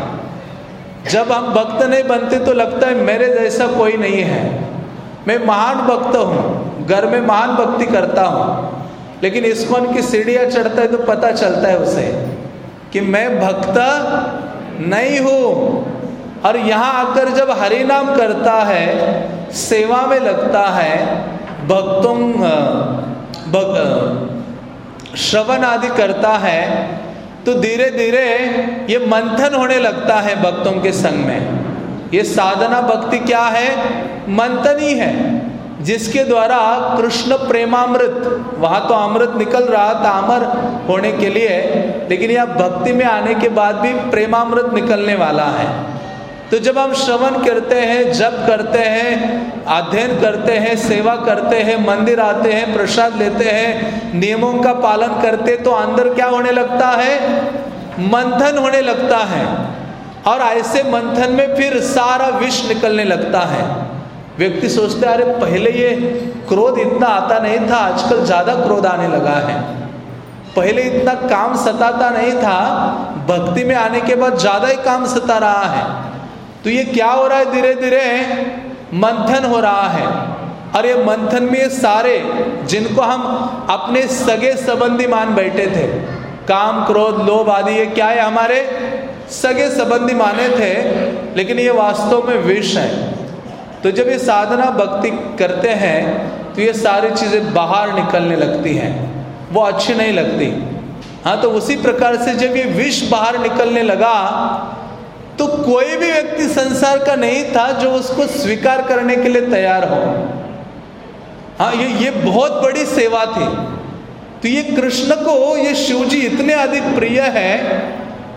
जब हम भक्त नहीं बनते तो लगता है मेरे जैसा कोई नहीं है। मैं महान भक्त हूँ घर में महान भक्ति करता हूँ लेकिन इसकोन की सीढ़ियाँ चढ़ता है तो पता चलता है उसे कि मैं भक्त नहीं हूँ। और यहाँ आकर जब हरि नाम करता है सेवा में लगता है भक्तों भग, श्रवण आदि करता है तो धीरे धीरे ये मंथन होने लगता है भक्तों के संग में। ये साधना भक्ति क्या है? मंथन ही, जिसके द्वारा कृष्ण प्रेमामृत, वहाँ तो अमृत निकल रहा था, अमर होने के लिए, लेकिन यह भक्ति में आने के बाद भी प्रेमामृत निकलने वाला है। तो जब हम श्रवण करते हैं, जप करते हैं, अध्ययन करते हैं, सेवा करते हैं, मंदिर आते हैं, प्रसाद लेते हैं, नियमों का पालन करते तो अंदर क्या होने लगता है? मंथन होने लगता है। और ऐसे मंथन में फिर सारा विष निकलने लगता है। व्यक्ति सोचते अरे, पहले ये क्रोध इतना आता नहीं था, आजकल ज़्यादा क्रोध आने लगा है। पहले इतना काम सताता नहीं था, भक्ति में आने के बाद ज़्यादा ही काम सता रहा है। तो ये क्या हो रहा है? धीरे धीरे मंथन हो रहा है। और ये मंथन में ये सारे जिनको हम अपने सगे संबंधी मान बैठे थे, काम, क्रोध, लोभ आदि, ये क्या है हमारे सगे संबंधी माने थे, लेकिन ये वास्तव में विष है। तो जब ये साधना भक्ति करते हैं तो ये सारी चीज़ें बाहर निकलने लगती हैं। वो अच्छी नहीं लगती। हाँ तो उसी प्रकार से जब ये विष बाहर निकलने लगा तो कोई भी व्यक्ति संसार का नहीं था जो उसको स्वीकार करने के लिए तैयार हो। हाँ ये ये बहुत बड़ी सेवा थी। तो ये कृष्ण को, ये शिव जी इतने अधिक प्रिय है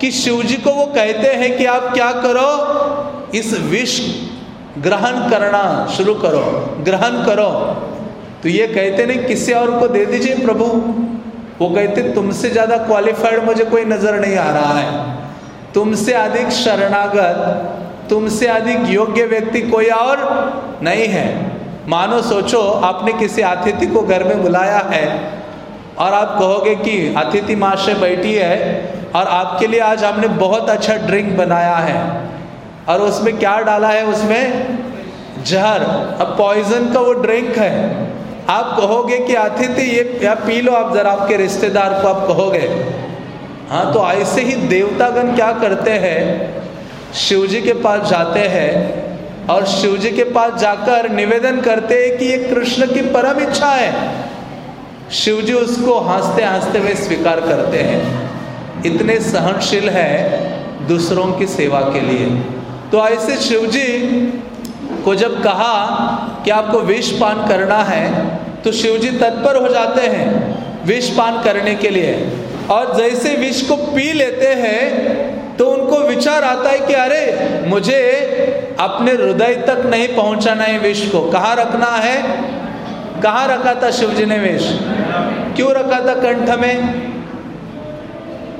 कि शिव जी को वो कहते हैं कि आप क्या करो? इस विष ग्रहण करना शुरू करो। ग्रहण करो। तो ये कहते नहीं किसी और को दे दीजिए प्रभु। वो कहते, तुमसे ज़्यादा क्वालिफाइड मुझे कोई नज़र नहीं आ रहा है। तुमसे अधिक शरणागत, तुमसे अधिक योग्य व्यक्ति कोई और नहीं है। मानो सोचो, आपने किसी अतिथि को घर में बुलाया है और आप कहोगे कि, अतिथि माँ से बैठी है और आपके लिए आज हमने बहुत अच्छा ड्रिंक बनाया है। और उसमें क्या डाला है? उसमें जहर। अब पॉइजन का वो ड्रिंक है। आप कहोगे कि अतिथि, ये या पी लो आप जरा, आपके रिश्तेदार को आप कहोगे। हाँ तो ऐसे ही देवतागण क्या करते हैं? शिव जी के पास जाते हैं और शिव जी के पास जाकर निवेदन करते हैं कि ये कृष्ण की परम इच्छा है। शिव जी उसको हँसते हँसते हुए स्वीकार करते हैं। इतने सहनशील है दूसरों की सेवा के लिए। तो ऐसे शिव जी को जब कहा कि आपको विष पान करना है तो शिव जी तत्पर हो जाते हैं विष पान करने के लिए। और जैसे विष को पी लेते हैं तो उनको विचार आता है कि अरे, मुझे अपने हृदय तक नहीं पहुंचाना है विष को। कहाँ रखना है? कहाँ रखा था शिव जी ने विष? क्यों रखा था कंठ में?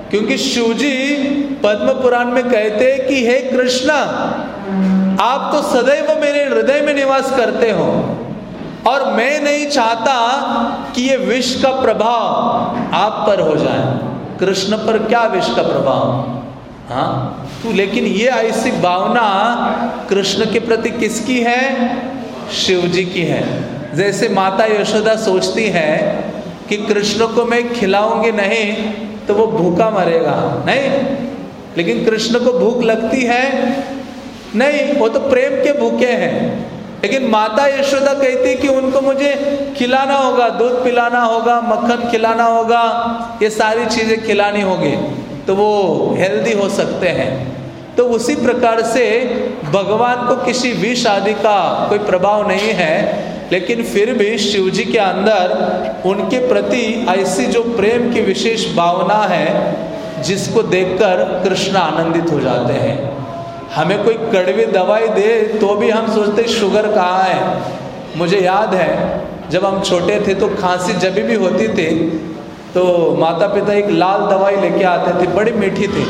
क्योंकि शिव जी पद्म पुराण में कहते हैं कि हे कृष्णा, आप तो सदैव मेरे हृदय में निवास करते हो। और मैं नहीं चाहता कि ये विष का प्रभाव आप पर हो जाए। कृष्ण पर क्या विष का प्रभाव? हाँ? तो लेकिन ये ऐसी भावना कृष्ण के प्रति किसकी है? शिव जी की है। जैसे माता यशोदा सोचती है कि कृष्ण को मैं खिलाऊँगी नहीं तो वो भूखा मरेगा। नहीं। लेकिन कृष्ण को भूख लगती है। नहीं, वो तो प्रेम के भूखे हैं। लेकिन माता यशोदा कहती कि उनको मुझे खिलाना होगा, दूध पिलाना होगा, मक्खन खिलाना होगा, ये सारी चीज़ें खिलानी होगी तो वो हेल्दी हो सकते हैं। तो उसी प्रकार से भगवान को किसी विष आदि का कोई प्रभाव नहीं है। लेकिन फिर भी शिव जी के अंदर उनके प्रति ऐसी जो प्रेम की विशेष भावना है, जिसको देखकर कृष्ण आनंदित हो जाते हैं। हमें कोई कड़वी दवाई दे तो भी हम सोचते शुगर कहाँ है? मुझे याद है, जब हम छोटे थे तो खांसी जब भी होती थी तो माता पिता एक लाल दवाई लेके आते थे, बड़ी मीठी थी।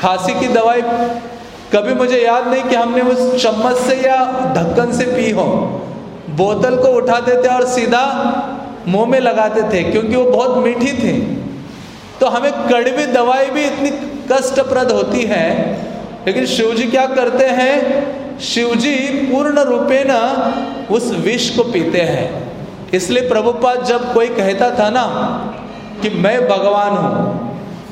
खांसी की दवाई कभी मुझे याद नहीं कि हमने उस चम्मच से या ढक्कन से पी हो। बोतल को उठाते थे और सीधा मुँह में लगाते थे, क्योंकि वो बहुत मीठी थी। तो हमें कड़वी दवाई भी इतनी कष्टप्रद होती है। लेकिन शिव जी क्या करते हैं? शिव जी पूर्ण रूपे न उस विष को पीते हैं। इसलिए प्रभुपाद जब कोई कहता था ना कि मैं भगवान हूँ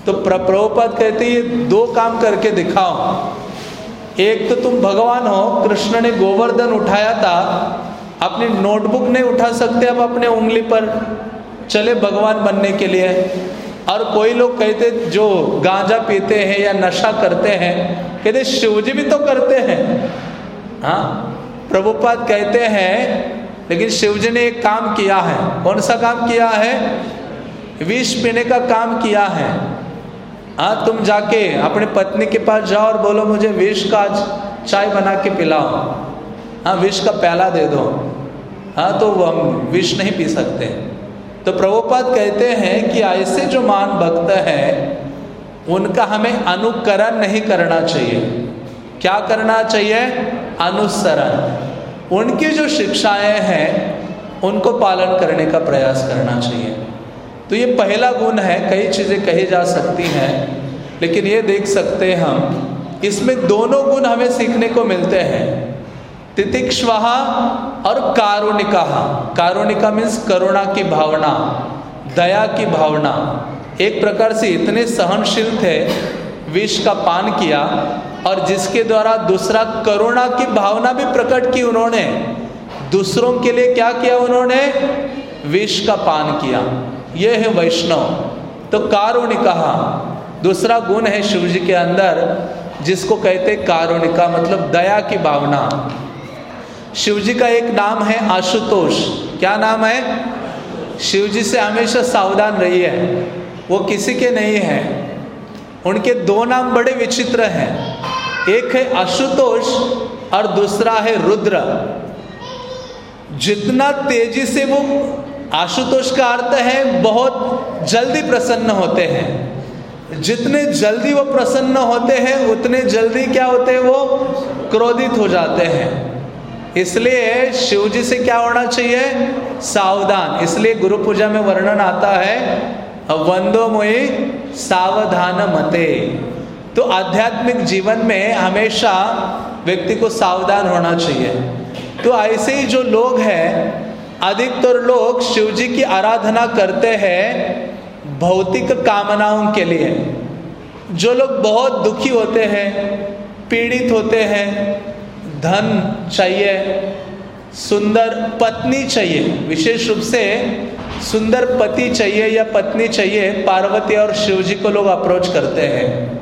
तो प्रभुपाद कहते, ये दो काम करके दिखाओ। एक तो तुम भगवान हो, कृष्ण ने गोवर्धन उठाया था अपनी नोटबुक नहीं उठा सकते अब अपने उंगली पर। चले भगवान बनने के लिए। और कोई लोग कहते जो गांजा पीते हैं या नशा करते हैं, कहते शिवजी भी तो करते हैं। हाँ प्रभुपाद कहते हैं, लेकिन शिवजी ने एक काम किया है। कौन सा काम किया है? विष पीने का काम किया है। हाँ तुम जाके अपने पत्नी के पास जाओ और बोलो, मुझे विष का चाय बना के पिलाओ। हाँ विष का प्याला दे दो। हाँ तो हम विष नहीं पी सकते। तो प्रभुपाद कहते हैं कि ऐसे जो मान भक्त हैं, उनका हमें अनुकरण नहीं करना चाहिए। क्या करना चाहिए? अनुसरण। उनकी जो शिक्षाएँ हैं, उनको पालन करने का प्रयास करना चाहिए। तो ये पहला गुण है, कई चीज़ें कही जा सकती हैं, लेकिन ये देख सकते हैं हम, इसमें दोनों गुण हमें सीखने को मिलते हैं। तितिक्षवाहा और कारुणिका। कारुणिका मीन्स करुणा की भावना, दया की भावना। एक प्रकार से इतने सहनशील थे, विष का पान किया और जिसके द्वारा दूसरा करुणा की भावना भी प्रकट की उन्होंने। दूसरों के लिए क्या किया उन्होंने? विष का पान किया। यह है वैष्णव। तो कारुणिका। दूसरा गुण है शिव जी के अंदर, जिसको कहते कारुणिका मतलब दया की भावना। शिव जी का एक नाम है आशुतोष। क्या नाम है? शिव जी से हमेशा सावधान रही है वो किसी के नहीं है। उनके दो नाम बड़े विचित्र हैं। एक है आशुतोष और दूसरा है रुद्र। जितना तेज़ी से वो आशुतोष का अर्थ है, बहुत जल्दी प्रसन्न होते हैं। जितने जल्दी वो प्रसन्न होते हैं, उतने जल्दी क्या होते हैं? वो क्रोधित हो जाते हैं। इसलिए शिव जी से क्या होना चाहिए? सावधान। इसलिए गुरु पूजा में वर्णन आता है, वंदो मोई सावधान मते तो आध्यात्मिक जीवन में हमेशा व्यक्ति को सावधान होना चाहिए। तो ऐसे ही जो लोग हैं, अधिकतर लोग शिव जी की आराधना करते हैं भौतिक कामनाओं के लिए। जो लोग बहुत दुखी होते हैं, पीड़ित होते हैं धन चाहिए, सुंदर पत्नी चाहिए, विशेष रूप से सुंदर पति चाहिए या पत्नी चाहिए, पार्वती और शिव जी को लोग अप्रोच करते हैं।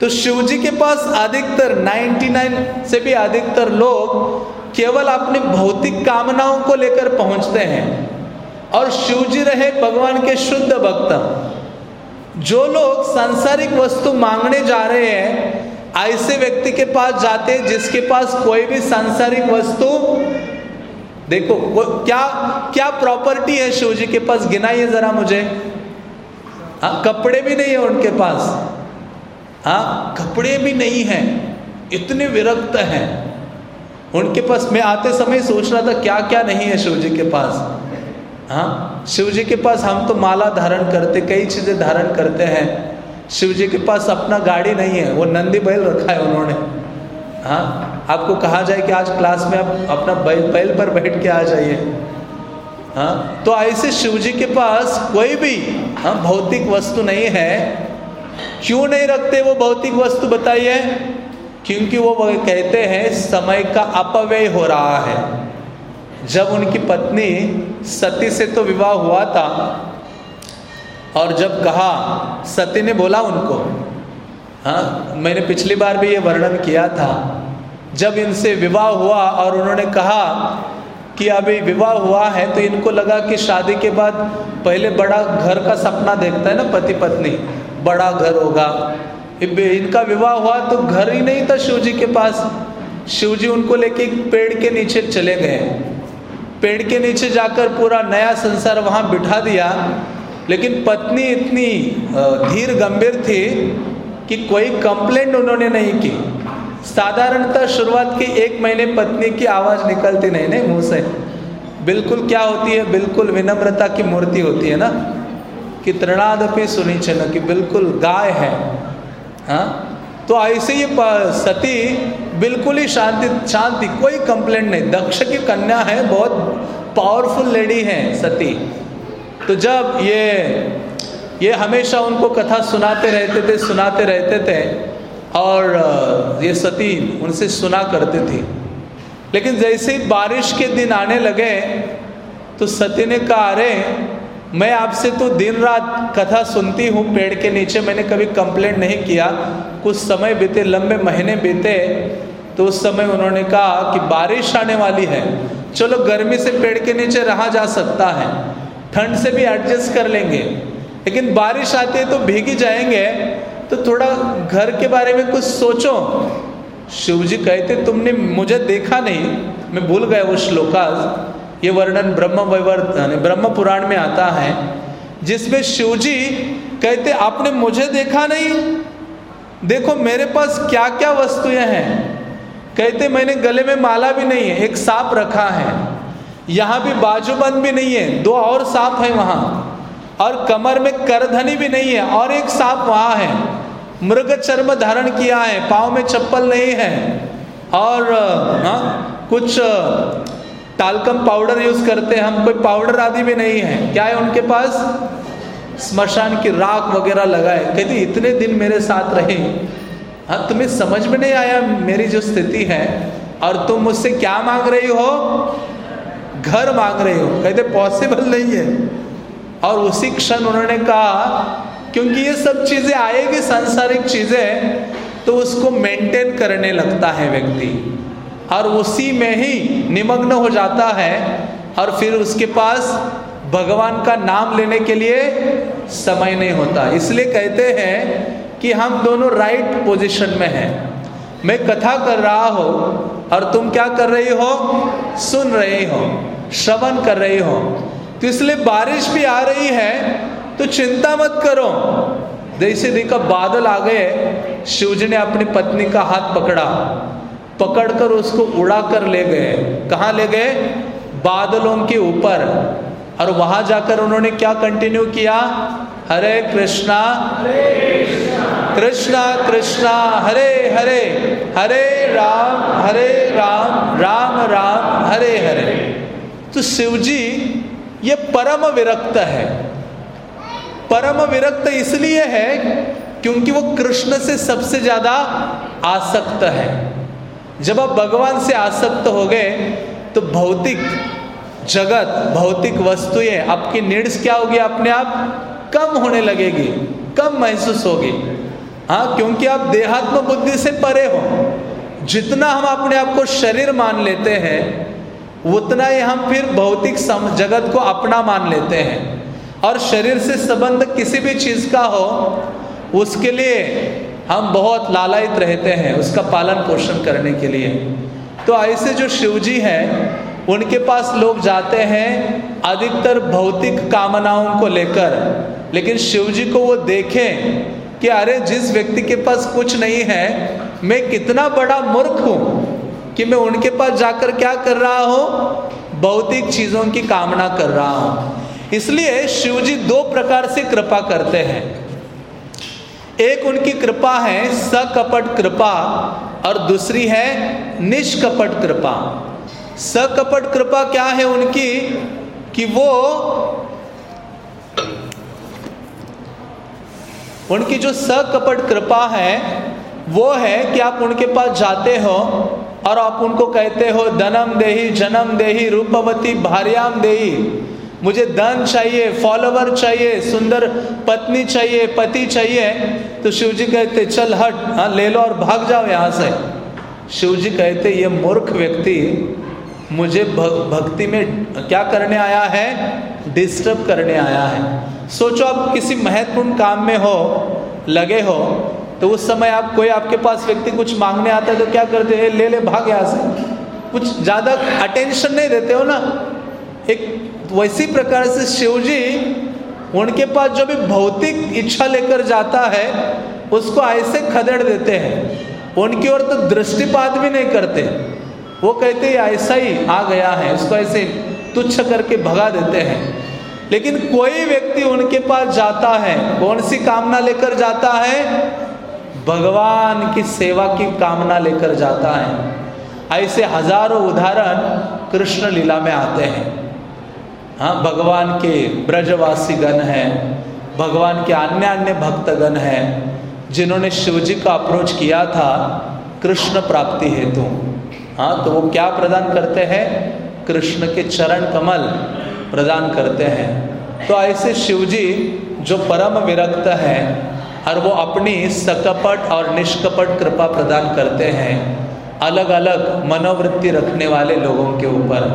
तो शिव जी के पास अधिकतर 99 से भी अधिकतर लोग केवल अपनी भौतिक कामनाओं को लेकर पहुँचते हैं। और शिव जी रहे भगवान के शुद्ध भक्त। जो लोग सांसारिक वस्तु मांगने जा रहे हैं ऐसे व्यक्ति के पास जाते हैं जिसके पास कोई भी सांसारिक वस्तु, देखो क्या क्या प्रॉपर्टी है शिव जी के पास? गिनाइए जरा मुझे। हाँ कपड़े भी नहीं है उनके पास। हाँ कपड़े भी नहीं हैं। इतने विरक्त हैं। उनके पास, मैं आते समय सोच रहा था क्या क्या नहीं है शिव जी के पास। हाँ शिव जी के पास हम तो माला धारण करते, कई चीज़ें धारण करते हैं। शिव जी के पास अपना गाड़ी नहीं है, वो नंदी बैल रखा है उन्होंने। हाँ आपको कहा जाए कि आज क्लास में आप अपना बैल बैल पर बैठ के आ जाइए। हाँ तो ऐसे शिव जी के पास कोई भी हाँ भौतिक वस्तु नहीं है। क्यों नहीं रखते वो भौतिक वस्तु, बताइए? क्योंकि वो कहते हैं, समय का अपव्यय हो रहा है। जब उनकी पत्नी सती से तो विवाह हुआ था और जब कहा, सती ने बोला उनको हाँ मैंने पिछली बार भी ये वर्णन किया था। जब इनसे विवाह हुआ और उन्होंने कहा कि अभी विवाह हुआ है तो इनको लगा कि शादी के बाद पहले बड़ा घर का सपना देखता है ना पति पत्नी, बड़ा घर होगा। इनका विवाह हुआ तो घर ही नहीं था शिव जी के पास। शिव जी उनको लेके पेड़ के नीचे चले गए। पेड़ के नीचे जाकर पूरा नया संसार वहाँ बिठा दिया। लेकिन पत्नी इतनी धीर गंभीर थी कि कोई कंप्लेंट उन्होंने नहीं की। साधारणतः शुरुआत के एक महीने पत्नी की आवाज़ निकलती नहीं नहीं, मुँह से। बिल्कुल क्या होती है? बिल्कुल विनम्रता की मूर्ति होती है ना? कि तृणादपि सुनी चन कि बिल्कुल गाय है। हाँ? तो ऐसे ही सती बिल्कुल ही शांति शांति, कोई कंप्लेंट नहीं। दक्ष की कन्या है, बहुत पावरफुल लेडी है सती। तो जब ये ये हमेशा उनको कथा सुनाते रहते थे, सुनाते रहते थे, और ये सती उनसे सुना करते थे। लेकिन जैसे ही बारिश के दिन आने लगे तो सती ने कहा, अरे, मैं आपसे तो दिन रात कथा सुनती हूँ पेड़ के नीचे, मैंने कभी कंप्लेंट नहीं किया। कुछ समय बीते, लंबे महीने बीते तो उस समय उन्होंने कहा कि बारिश आने वाली है। चलो गर्मी से पेड़ के नीचे रहा जा सकता है। ठंड से भी एडजस्ट कर लेंगे। लेकिन बारिश आती है तो भीगी जाएँगे। तो थोड़ा घर के बारे में कुछ सोचो। शिव जी कहते, तुमने मुझे देखा नहीं, मैं भूल गया वो श्लोकाज ये वर्णन ब्रह्म वैवर्त ब्रह्म पुराण में आता है, जिसमें शिव जी कहते, आपने मुझे देखा नहीं? देखो, मेरे पास क्या क्या वस्तुएँ हैं। कहते, मैंने गले में माला भी नहीं है, एक सांप रखा है। यहाँ भी बाजूबंद भी नहीं है, दो और सांप है वहाँ। और कमर में करधनी भी नहीं है, और एक सांप वहाँ है। मृग चर्म धारण किया है, पाँव में चप्पल नहीं है। और हाँ कुछ टालकम पाउडर यूज़ करते हैं हम, कोई पाउडर आदि भी नहीं है। क्या है उनके पास? स्मशान की राख वगैरह लगाए। कहती, इतने दिन मेरे साथ रहे। हाँ तुम्हें समझ में नहीं आया मेरी जो स्थिति है, और तुम मुझसे क्या मांग रही हो? घर मांग रहे हो? कहते पॉसिबल नहीं है. और उसी क्षण उन्होंने कहा, क्योंकि ये सब चीज़ें आएगी सांसारिक चीज़ें तो उसको मेंटेन करने लगता है व्यक्ति। और उसी में ही निमग्न हो जाता है और फिर उसके पास भगवान का नाम लेने के लिए समय नहीं होता। इसलिए कहते हैं कि हम दोनों राइट पोजीशन में हैं। मैं कथा कर रहा हो और तुम क्या कर रही हो? सुन रही हो। श्रवण कर रही हो। तो इसलिए बारिश भी आ रही है तो चिंता मत करो। जैसे देखा, बादल आ गए, शिवजी ने अपनी पत्नी का हाथ पकड़ा, पकड़कर उसको उड़ा कर ले गए। कहाँ ले गए? बादलों के ऊपर। और वहाँ जाकर उन्होंने क्या कंटिन्यू किया? हरे कृष्णा कृष्णा कृष्णा, हरे हरे हरे राम हरे राम राम राम, हरे हरे। तो शिवजी, ये परम विरक्त है। परम विरक्त इसलिए है क्योंकि वो कृष्ण से सबसे ज़्यादा आसक्त है। जब आप भगवान से आसक्त हो गए तो भौतिक जगत, भौतिक वस्तुएँ आपकी नीड्स क्या होगी अपने आप? कम होने लगेगी, कम महसूस होगी। हाँ क्योंकि आप देहात्म बुद्धि से परे हो। जितना हम अपने आप को शरीर मान लेते हैं उतना ही हम फिर भौतिक जगत को अपना मान लेते हैं। और शरीर से संबंध किसी भी चीज़ का हो, उसके लिए हम बहुत लालायित रहते हैं उसका पालन पोषण करने के लिए। तो ऐसे जो शिवजी हैं, उनके पास लोग जाते हैं अधिकतर भौतिक कामनाओं को लेकर। लेकिन शिवजी को वो देखें कि अरे जिस व्यक्ति के पास कुछ नहीं है, मैं कितना बड़ा मूर्ख हूँ। कि मैं उनके पास जाकर क्या कर रहा हूँ? भौतिक चीज़ों की कामना कर रहा हूँ। इसलिए शिव जी दो प्रकार से कृपा करते हैं। एक उनकी कृपा है सकपट कृपा और दूसरी है निष्कपट कृपा। सकपट कृपा क्या है उनकी? कि वो उनकी जो सकपट कृपा है, वो है कि आप उनके पास जाते हो और आप उनको कहते हो, धनम देही, जन्म देही, रूपवती, भार्याम देही। मुझे धन चाहिए फॉलोवर चाहिए, सुंदर पत्नी चाहिए, पति चाहिए। तो शिव जी कहते, चल हट हाँ ले लो और भाग जाओ यहाँ से। शिव जी कहते, ये मूर्ख व्यक्ति मुझे भक्ति में क्या करने आया है? डिस्टर्ब करने आया है। सोचो आप किसी महत्वपूर्ण काम में हो, लगे हो तो उस समय आप, कोई आपके पास व्यक्ति कुछ मांगने आता है तो क्या करते हैं? ले ले, भाग यहाँ से। कुछ ज़्यादा अटेंशन नहीं देते हो ना। एक वैसी प्रकार से शिव जी उनके पास जो भी भौतिक इच्छा लेकर जाता है, उसको ऐसे खदेड़ देते हैं। उनकी ओर तो दृष्टिपात भी नहीं करते। वो कहते ऐसा ही आ गया है। उसको ऐसे तुच्छ करके भगा देते हैं। लेकिन कोई व्यक्ति उनके पास जाता है, कौन सी कामना लेकर जाता है? भगवान की सेवा की कामना लेकर जाता है। ऐसे हज़ारों उदाहरण कृष्ण लीला में आते हैं। हाँ भगवान के ब्रजवासी गण हैं, भगवान के अन्य अन्य भक्तगण हैं, जिन्होंने शिवजी का अप्रोच किया था कृष्ण प्राप्ति हेतु। हाँ तो वो क्या प्रदान करते हैं? कृष्ण के चरण कमल प्रदान करते हैं। तो ऐसे शिवजी जो परम विरक्त हैं और वो अपनी सकपट और निष्कपट कृपा प्रदान करते हैं अलग अलग मनोवृत्ति रखने वाले लोगों के ऊपर।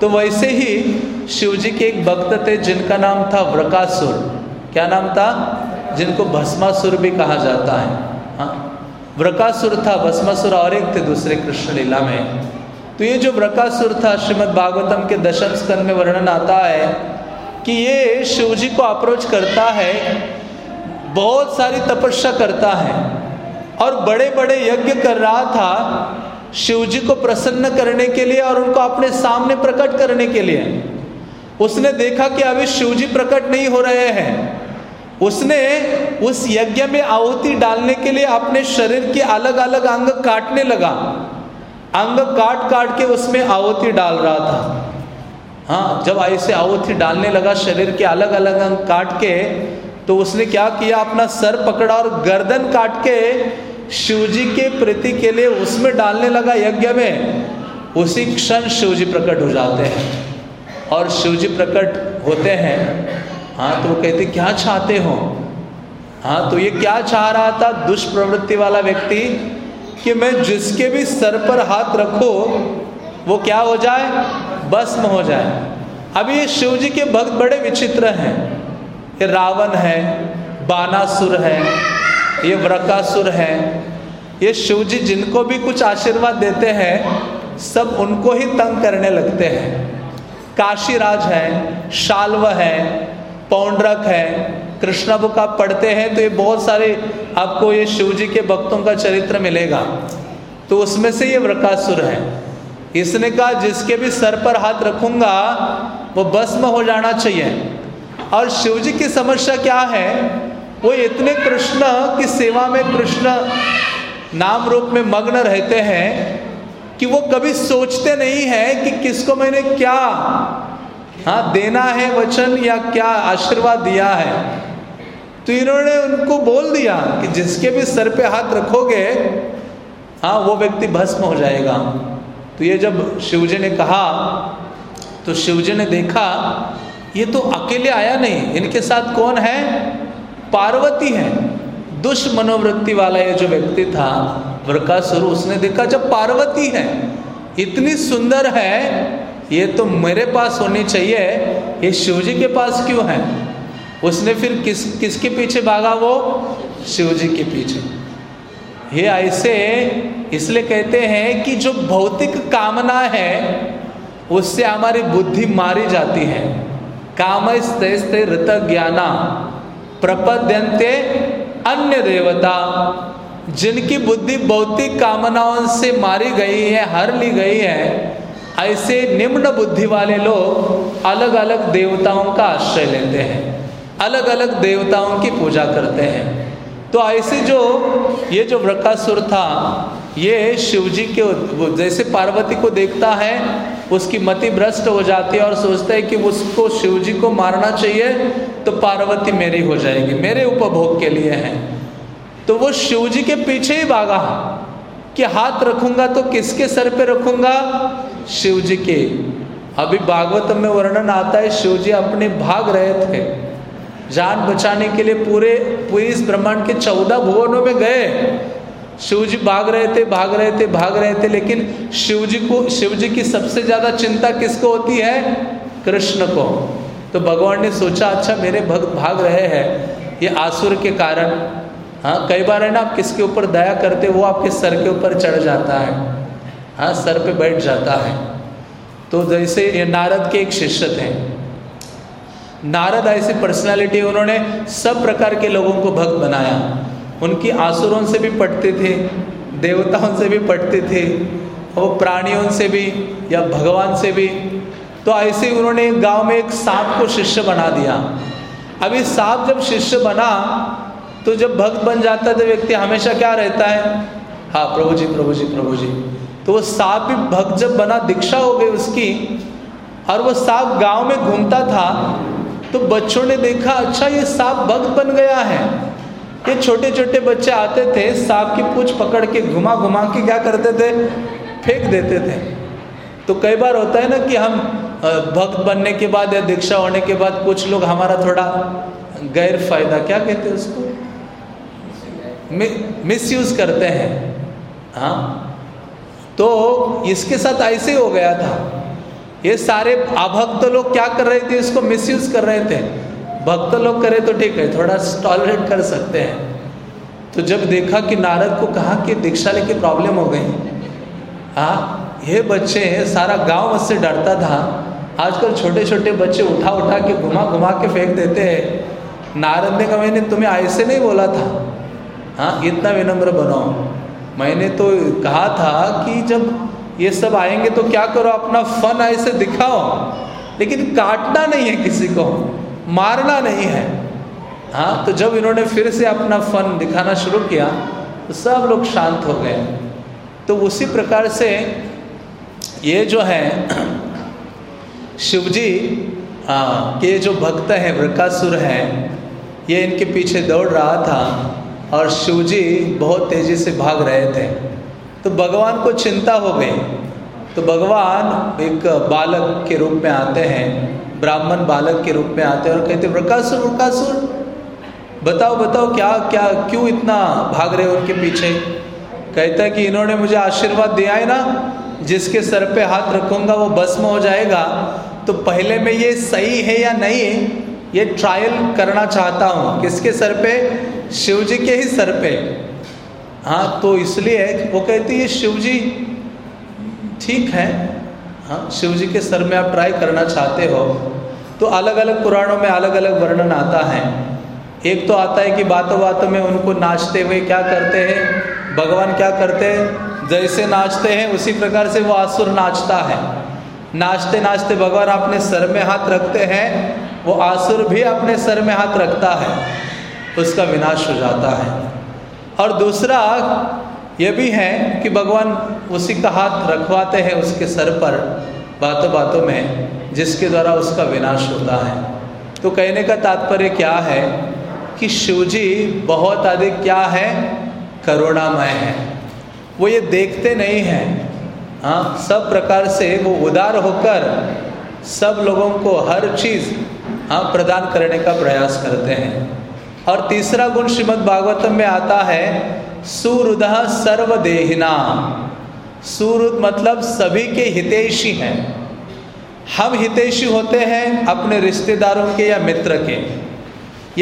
तो वैसे ही शिव जी के एक भक्त थे जिनका नाम था व्रकासुर। क्या नाम था? जिनको भस्मासुर भी कहा जाता है। हाँ? व्रकासुर था, भस्मासुर और एक थे दूसरे कृष्ण लीला में। तो ये जो व्रकासुर था, श्रीमद् भागवतम के दशम स्कंद में वर्णन आता है कि ये शिव जी को अप्रोच करता है बहुत सारी तपस्या करता है और बड़े बड़े यज्ञ कर रहा था शिव जी को प्रसन्न करने के लिए और उनको अपने सामने प्रकट करने के लिए। उसने देखा कि अभी शिव जी प्रकट नहीं हो रहे हैं। उसने उस यज्ञ में आहुति डालने के लिए अपने शरीर के अलग अलग अंग काटने लगा। अंग काट काट के उसमें आहुति डाल रहा था। हाँ जब ऐसे आहुति डालने लगा, शरीर के अलग अलग अंग काट के तो उसने क्या किया? अपना सर पकड़ा और गर्दन काट के शिवजी के प्रति के लिए उसमें डालने लगा यज्ञ में। उसी क्षण शिवजी प्रकट हो जाते हैं। और शिवजी प्रकट होते हैं। हाँ तो वो कहते, क्या चाहते हो? हाँ तो ये क्या चाह रहा था दुष्प्रवृत्ति वाला व्यक्ति? कि मैं जिसके भी सर पर हाथ रखो, वो क्या हो जाए? भस्म हो जाए। अभी ये शिव जी के भक्त बड़े विचित्र हैं। ये रावण है, बानासुर है, ये व्रकासुर है, ये शिव जी जिनको भी कुछ आशीर्वाद देते हैं, सब उनको ही तंग करने लगते हैं। काशीराज है, शाल्व है, पौंड्रक है, कृष्ण बुक आप पढ़ते हैं तो ये बहुत सारे आपको ये शिव जी के भक्तों का चरित्र मिलेगा। तो उसमें से ये व्रकासुर है। इसने कहा, जिसके भी सर पर हाथ रखूँगा, वो भस्म हो जाना चाहिए। और शिव जी की समस्या क्या है? वो इतने कृष्ण की सेवा में कृष्ण नाम रूप में मग्न रहते हैं कि वो कभी सोचते नहीं है कि किसको मैंने क्या हाँ देना है वचन या क्या आशीर्वाद दिया है। तो इन्होंने उनको बोल दिया कि जिसके भी सर पे हाथ रखोगे हाँ वो व्यक्ति भस्म हो जाएगा। तो ये जब शिवजी ने कहा तो शिवजी ने देखा ये तो अकेले आया नहीं। इनके साथ कौन है? पार्वती है। दुष्ट मनोवृत्ति वाला ये जो व्यक्ति था, वृकासुर, उसने देखा जब पार्वती है, इतनी सुंदर है, ये तो मेरे पास होनी चाहिए। ये शिवजी के पास क्यों है? उसने फिर किस, किसके पीछे भागा वो? शिवजी के पीछे। ये ऐसे इसलिए कहते हैं कि जो भौतिक कामना है, उससे हमारी बुद्धि मारी जाती है। काम स्ते ऋत ज्ञाना प्रपद्यंते अन्य देवता जिनकी बुद्धि भौतिक कामनाओं से मारी गई है, हर ली गई है, ऐसे निम्न बुद्धि वाले लोग अलग अलग देवताओं का आश्रय लेते हैं अलग अलग देवताओं की पूजा करते हैं। तो ऐसे जो, ये जो वृकासुर था ये शिवजी के जैसे पार्वती को देखता है, उसकी मति भ्रष्ट हो जाती है और सोचता है कि उसको शिवजी को मारना चाहिए तो पार्वती मेरी हो जाएगी, मेरे उपभोग के लिए है। तो वो शिवजी के पीछे ही भागा, कि हाथ रखूँगा तो किसके सर पे रखूँगा? शिव जी के। अभी भागवत में वर्णन आता है शिव जी अपने भाग रहे थे। जान बचाने के लिए पूरे, पूरी इस ब्रह्मांड के चौदह भुवनों में गए। शिव जी भाग रहे थे, भाग रहे थे, भाग रहे थे, लेकिन शिव जी को शिव जी की सबसे ज़्यादा चिंता किसको होती है? कृष्ण को। तो भगवान ने सोचा अच्छा मेरे भक्त भाग रहे हैं, ये आसुर के कारण। हाँ कई बार है ना, आप किसके ऊपर दया करते वो आपके सर के ऊपर चढ़ जाता है। हाँ सर पे बैठ जाता है। तो जैसे ये नारद के एक शिष्य थे। नारद ऐसी पर्सनालिटी उन्होंने सब प्रकार के लोगों को भक्त बनाया। उनकी आसुरों से भी पटते थे, देवताओं से भी पटते थे वो प्राणियों से भी या भगवान से भी। तो ऐसे उन्होंने गाँव में एक सांप को शिष्य बना दिया। अभी सांप जब शिष्य बना तो जब भक्त बन जाता तो व्यक्ति हमेशा क्या रहता है? हाँ प्रभु जी प्रभु जी प्रभु जी। तो वो सांप भी भक्त जब बना, दीक्षा हो गई उसकी, और वो सांप गाँव में घूमता था तो बच्चों ने देखा अच्छा ये सांप भक्त बन गया है। ये छोटे छोटे बच्चे आते थे, सांप की पूछ पकड़ के घुमा घुमा के क्या करते थे? फेंक देते थे। तो कई बार होता है ना कि हम भक्त बनने के बाद या दीक्षा होने के बाद कुछ लोग हमारा थोड़ा गैर फ़ायदा क्या कहते हैं उसको? मिस यूज़ करते हैं। हाँ? तो इसके साथ ऐसे ही हो गया था। ये सारे अभक्त लोग क्या कर रहे थे? इसको मिसयूज कर रहे थे। भक्त लोग करे तो ठीक है, थोड़ा टॉलरेट कर सकते हैं। तो जब देखा कि नारद को कहा कि दीक्षा लेके प्रॉब्लम हो गई हाँ ये बच्चे सारा गाँव मुझसे डरता था। आजकल छोटे छोटे बच्चे उठा उठा के घुमा घुमा के फेंक देते हैं। नारद ने कहा, मैंने तुम्हें ऐसे नहीं बोला था। हाँ इतना विनम्र बनाओ। मैंने तो कहा था कि जब ये सब आएँगे तो क्या करो, अपना फन ऐसे दिखाओ। लेकिन काटना नहीं है किसी को। मारना नहीं है। हाँ तो जब इन्होंने फिर से अपना फन दिखाना शुरू किया तो सब लोग शांत हो गए। तो उसी प्रकार से ये जो है, शिवजी हाँ के जो भक्त हैं, वृकासुर हैं, ये इनके पीछे दौड़ रहा था और शिवजी बहुत तेज़ी से भाग रहे थे। तो भगवान को चिंता हो गई। तो भगवान एक बालक के रूप में आते हैं। ब्राह्मण बालक के रूप में आते हैं और कहते वृकासुर वृकासुर, बताओ बताओ, क्या क्या, क्यों इतना भाग रहे हो उनके पीछे? कहता है कि इन्होंने मुझे आशीर्वाद दिया है ना, जिसके सर पे हाथ रखूँगा, वो भस्म हो जाएगा। तो पहले मैं ये सही है या नहीं, ये ट्रायल करना चाहता हूँ। किसके सर पे? शिव जी के ही सर पे। हाँ तो इसलिए वो कहती है शिव जी ठीक है हाँ शिव जी के सर में आप ट्राई करना चाहते हो तो अलग अलग पुराणों में अलग अलग वर्णन आता है। एक तो आता है कि बातों बातों में उनको नाचते हुए क्या करते हैं? भगवान क्या करते हैं? जैसे नाचते हैं, उसी प्रकार से वो आसुर नाचता है। नाचते नाचते भगवान अपने सर में हाथ रखते हैं, वो आसुर भी अपने सर में हाथ रखता है, उसका विनाश हो जाता है। और दूसरा ये भी है कि भगवान उसी का हाथ रखवाते हैं उसके सर पर बातों बातों में, जिसके द्वारा उसका विनाश होता है। तो कहने का तात्पर्य क्या है कि शिवजी बहुत अधिक क्या है? करुणामय है। वो ये देखते नहीं हैं। हाँ सब प्रकार से वो उदार होकर सब लोगों को हर चीज़ हाँ प्रदान करने का प्रयास करते हैं। और तीसरा गुण श्रीमद् भागवतम में आता है सुरुद सर्वदेहिना। सुरुद मतलब सभी के हितेशी हैं। हम हितेशी होते हैं अपने रिश्तेदारों के या मित्र के।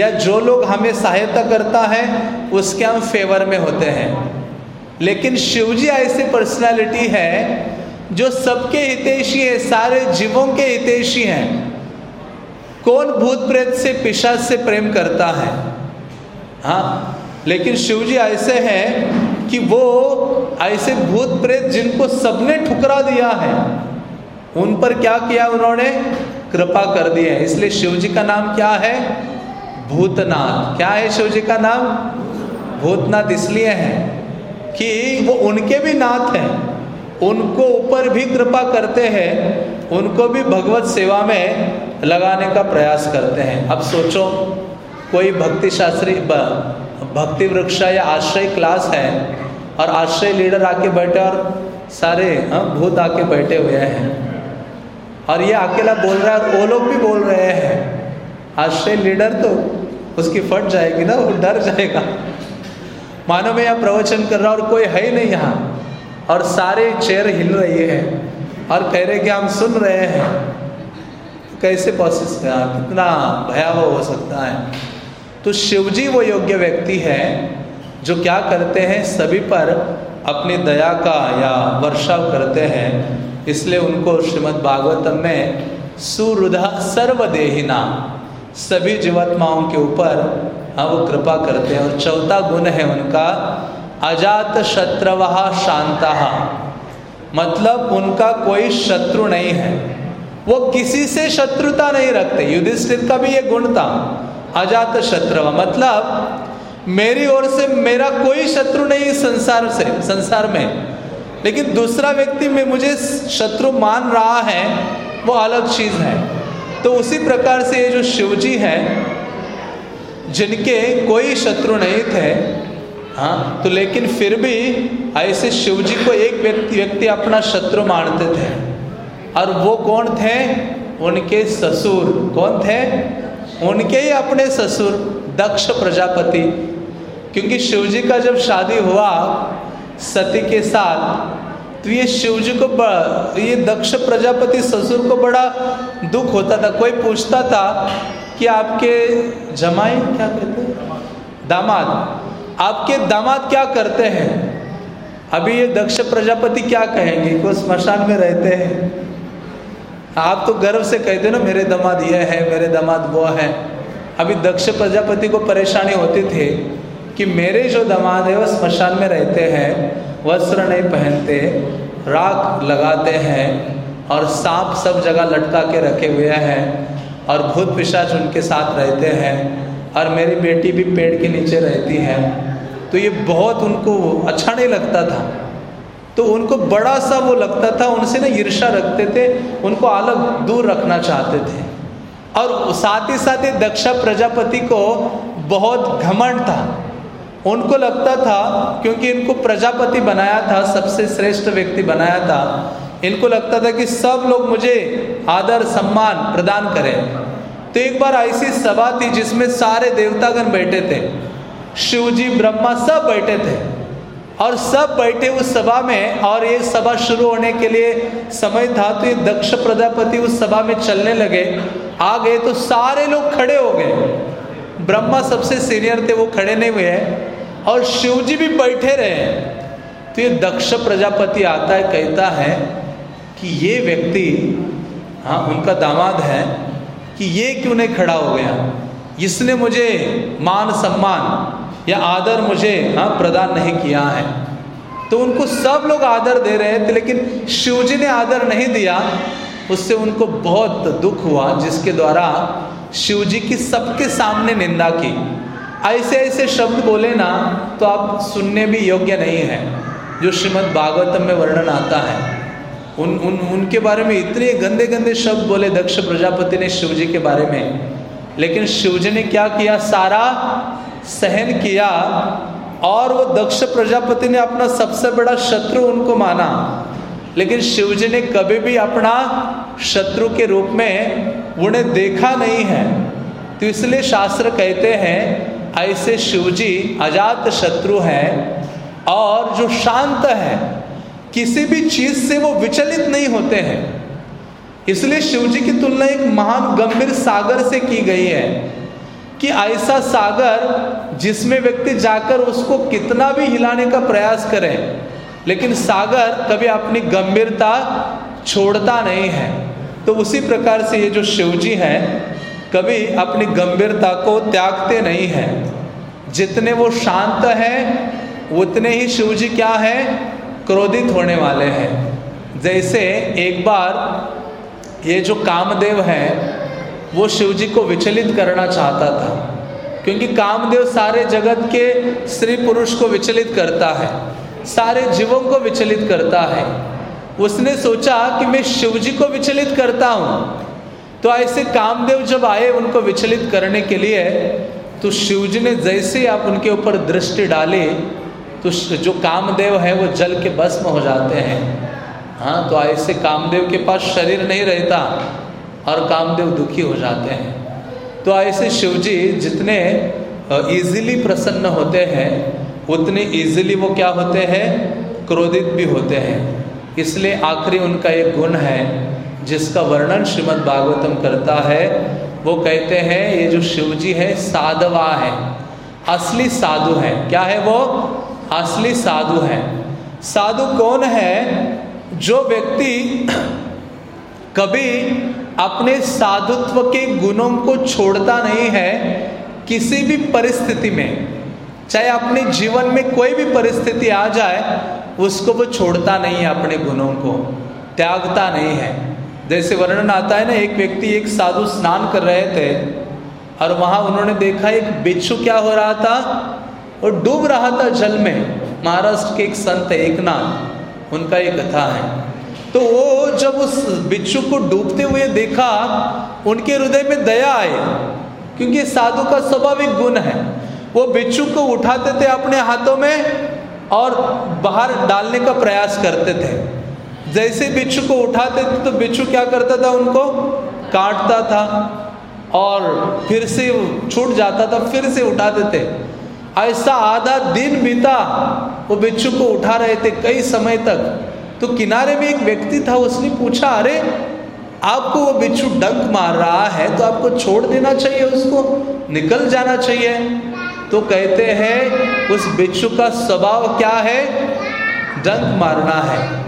या जो लोग हमें सहायता करता है, उसके हम फेवर में होते हैं। लेकिन शिवजी ऐसी पर्सनालिटी है, जो सबके हितेशी है, सारे जीवों के हितेशी हैं। कौन भूत प्रेत से पिशाच से प्रेम करता है? हाँ लेकिन शिव जी ऐसे हैं कि वो ऐसे भूत प्रेत जिनको सबने ठुकरा दिया है, उन पर क्या किया उन्होंने? कृपा कर दी है। इसलिए शिव जी का नाम क्या है? भूतनाथ। क्या है शिव जी का नाम? भूतनाथ इसलिए है कि वो उनके भी नाथ हैं, उनको ऊपर भी कृपा करते हैं, उनको भी भगवत सेवा में लगाने का प्रयास करते हैं। अब सोचो कोई भक्ति शास्त्री भक्ति वृक्ष या आश्रय क्लास है और आश्रय लीडर आके बैठे और सारे हाँ, भूत आके बैठे हुए हैं। और ये अकेला बोल रहा है और वो लोग भी बोल रहे हैं। आश्रय लीडर तो उसकी फट जाएगी ना वो डर जाएगा। मानो मैं यहाँ प्रवचन कर रहा और कोई है ही नहीं यहाँ। और सारे चेयर हिल रही है और कह रहे कि हम सुन रहे हैं। कैसे प्रोसेस कितना भयावह हो सकता है। तो शिवजी वो योग्य व्यक्ति है जो क्या करते हैं? सभी पर अपनी दया का या वर्षाव करते हैं। इसलिए उनको श्रीमद् भागवतम में सुरुधा सर्वदेहिना, सभी जीवात्माओं के ऊपर हाँ वो कृपा करते हैं। और चौथा गुण है उनका, अजात शत्रवहा शांता। मतलब उनका कोई शत्रु नहीं है। वो किसी से शत्रुता नहीं रखते। युधिष्ठिर का भी ये गुण था। अजात शत्रु मतलब मेरी ओर से मेरा कोई शत्रु नहीं संसार से, संसार में। लेकिन दूसरा व्यक्ति में मुझे शत्रु मान रहा है, वो अलग चीज़ है। तो उसी प्रकार से ये जो शिव जी हैं, जिनके कोई शत्रु नहीं थे हाँ तो लेकिन फिर भी ऐसे शिव जी को एक व्यक्ति व्यक्ति अपना शत्रु मानते थे। और वो कौन थे? उनके ससुर। कौन थे? उनके ही अपने ससुर, दक्ष प्रजापति। क्योंकि शिवजी का जब शादी हुआ, सती के साथ तो ये शिव जी को ये दक्ष प्रजापति ससुर को बड़ा दुख होता था। कोई पूछता था कि आपके जमाई क्या कहते हैं? दामाद, आपके दामाद क्या करते हैं? अभी ये दक्ष प्रजापति क्या कहेंगे? वो स्मशान में रहते हैं? आप तो गर्व से कहते ना, मेरे दामाद यह है, मेरे दामाद वो है। अभी दक्ष प्रजापति को परेशानी होती थी कि मेरे जो दामाद है, वो स्मशान में रहते हैं, वस्त्र नहीं पहनते, राख लगाते हैं और सांप सब जगह लटका के रखे हुए हैं और भूत पिशाच उनके साथ रहते हैं और मेरी बेटी भी पेड़ के नीचे रहती है। तो ये बहुत उनको अच्छा नहीं लगता था। तो उनको बड़ा सा वो लगता था, उनसे ना ईर्षा रखते थे, उनको अलग दूर रखना चाहते थे। और साथ ही साथ ही दक्षा प्रजापति को बहुत घमंड था। उनको लगता था, क्योंकि इनको प्रजापति बनाया था, सबसे श्रेष्ठ व्यक्ति बनाया था, इनको लगता था कि सब लोग मुझे आदर, सम्मान प्रदान करें। तो एक बार ऐसी सभा थी जिसमें सारे देवतागण बैठे थे, शिव जी, ब्रह्मा सब बैठे थे। और सब बैठे उस सभा में और ये सभा शुरू होने के लिए समय था तो ये दक्ष प्रजापति उस सभा में चलने लगे। आ गए तो सारे लोग खड़े हो गए। ब्रह्मा सबसे सीनियर थे, वो खड़े नहीं हुए और शिव जी भी बैठे रहे तो ये दक्ष प्रजापति आता है, कहता है कि ये व्यक्ति हाँ उनका दामाद है कि ये क्यों नहीं खड़ा हो गया? इसने मुझे मान सम्मान या आदर मुझे हाँ प्रदान नहीं किया है। तो उनको सब लोग आदर दे रहे थे, लेकिन शिवजी ने आदर नहीं दिया। उससे उनको बहुत दुख हुआ, जिसके द्वारा शिवजी की सबके सामने निंदा की। ऐसे ऐसे शब्द बोले ना तो आप सुनने भी योग्य नहीं है, जो श्रीमद् भागवतम में वर्णन आता है। उन उन, उनके बारे में इतने गंदे गंदे शब्द बोले दक्ष प्रजापति ने शिवजी के बारे में। लेकिन शिवजी ने क्या किया? सारा सहन किया और वो दक्ष प्रजापति ने अपना सबसे बड़ा शत्रु उनको माना। लेकिन शिवजी ने कभी भी अपना शत्रु के रूप में उन्हें देखा नहीं है। तो इसलिए शास्त्र कहते हैं, ऐसे शिवजी अजात शत्रु हैं और जो शांत है, किसी भी चीज़ से वो विचलित नहीं होते हैं। इसलिए शिव जी की तुलना एक महान गंभीर सागर से की गई है। कि ऐसा सागर जिसमें व्यक्ति जाकर उसको कितना भी हिलाने का प्रयास करे, लेकिन सागर कभी अपनी गंभीरता छोड़ता नहीं है। तो उसी प्रकार से ये जो शिव जी हैं, कभी अपनी गंभीरता को त्यागते नहीं हैं। जितने वो शांत हैं, उतने ही शिव जी क्या हैं? क्रोधित होने वाले हैं। जैसे एक बार ये जो कामदेव है वो शिव जी को विचलित करना चाहता था, क्योंकि कामदेव सारे जगत के स्त्री पुरुष को विचलित करता है, सारे जीवों को विचलित करता है। उसने सोचा कि मैं शिव जी को विचलित करता हूँ तो ऐसे कामदेव जब आए उनको विचलित करने के लिए तो शिव जी ने जैसे आप उनके ऊपर दृष्टि डाली तो जो कामदेव है वो जल के भस्म हो जाते हैं। हाँ तो ऐसे कामदेव के पास शरीर नहीं रहता और कामदेव दुखी हो जाते हैं। तो ऐसे शिवजी जितने इजीली प्रसन्न होते हैं, उतने इजीली वो क्या होते हैं? क्रोधित भी होते हैं। इसलिए आखिरी उनका एक गुण है, जिसका वर्णन श्रीमद् भागवतम करता है, वो कहते हैं, ये जो शिवजी है, साधवा है। असली साधु है। क्या है वो? असली साधु है। साधु कौन है? जो व्यक्ति कभी अपने साधुत्व के गुणों को छोड़ता नहीं है किसी भी परिस्थिति में, चाहे अपने जीवन में कोई भी परिस्थिति आ जाए, उसको वो छोड़ता नहीं है अपने गुणों को, त्यागता नहीं है। जैसे वर्णन आता है ना, एक व्यक्ति एक साधु स्नान कर रहे थे, और वहाँ उन्होंने देखा एक बिच्छू क्या हो रहा था, वो डूब रहा था जल में। महाराष्ट्र के एक संत एक नाथ उनका एक कथा है। तो वो जब उस बिच्छू को डूबते हुए देखा, उनके हृदय में दया आए क्योंकि साधु का स्वाभाविक गुण है। वो बिच्छू को उठाते थे अपने हाथों में और बाहर डालने का प्रयास करते थे। जैसे बिच्छू को उठाते थे तो बिच्छू क्या करता था उनको? काटता था और फिर से छूट जाता था, फिर से उठाते थे। ऐसा आधा दिन बीता, वो बिच्छू को उठा रहे थे कई समय तक। तो किनारे में एक व्यक्ति था, उसने पूछा, अरे, आपको वो बिच्छू डंक मार रहा है तो आपको छोड़ देना चाहिए उसको? निकल जाना चाहिए। तो कहते हैं, उस बिच्छू का स्वभाव क्या है? डंक मारना है।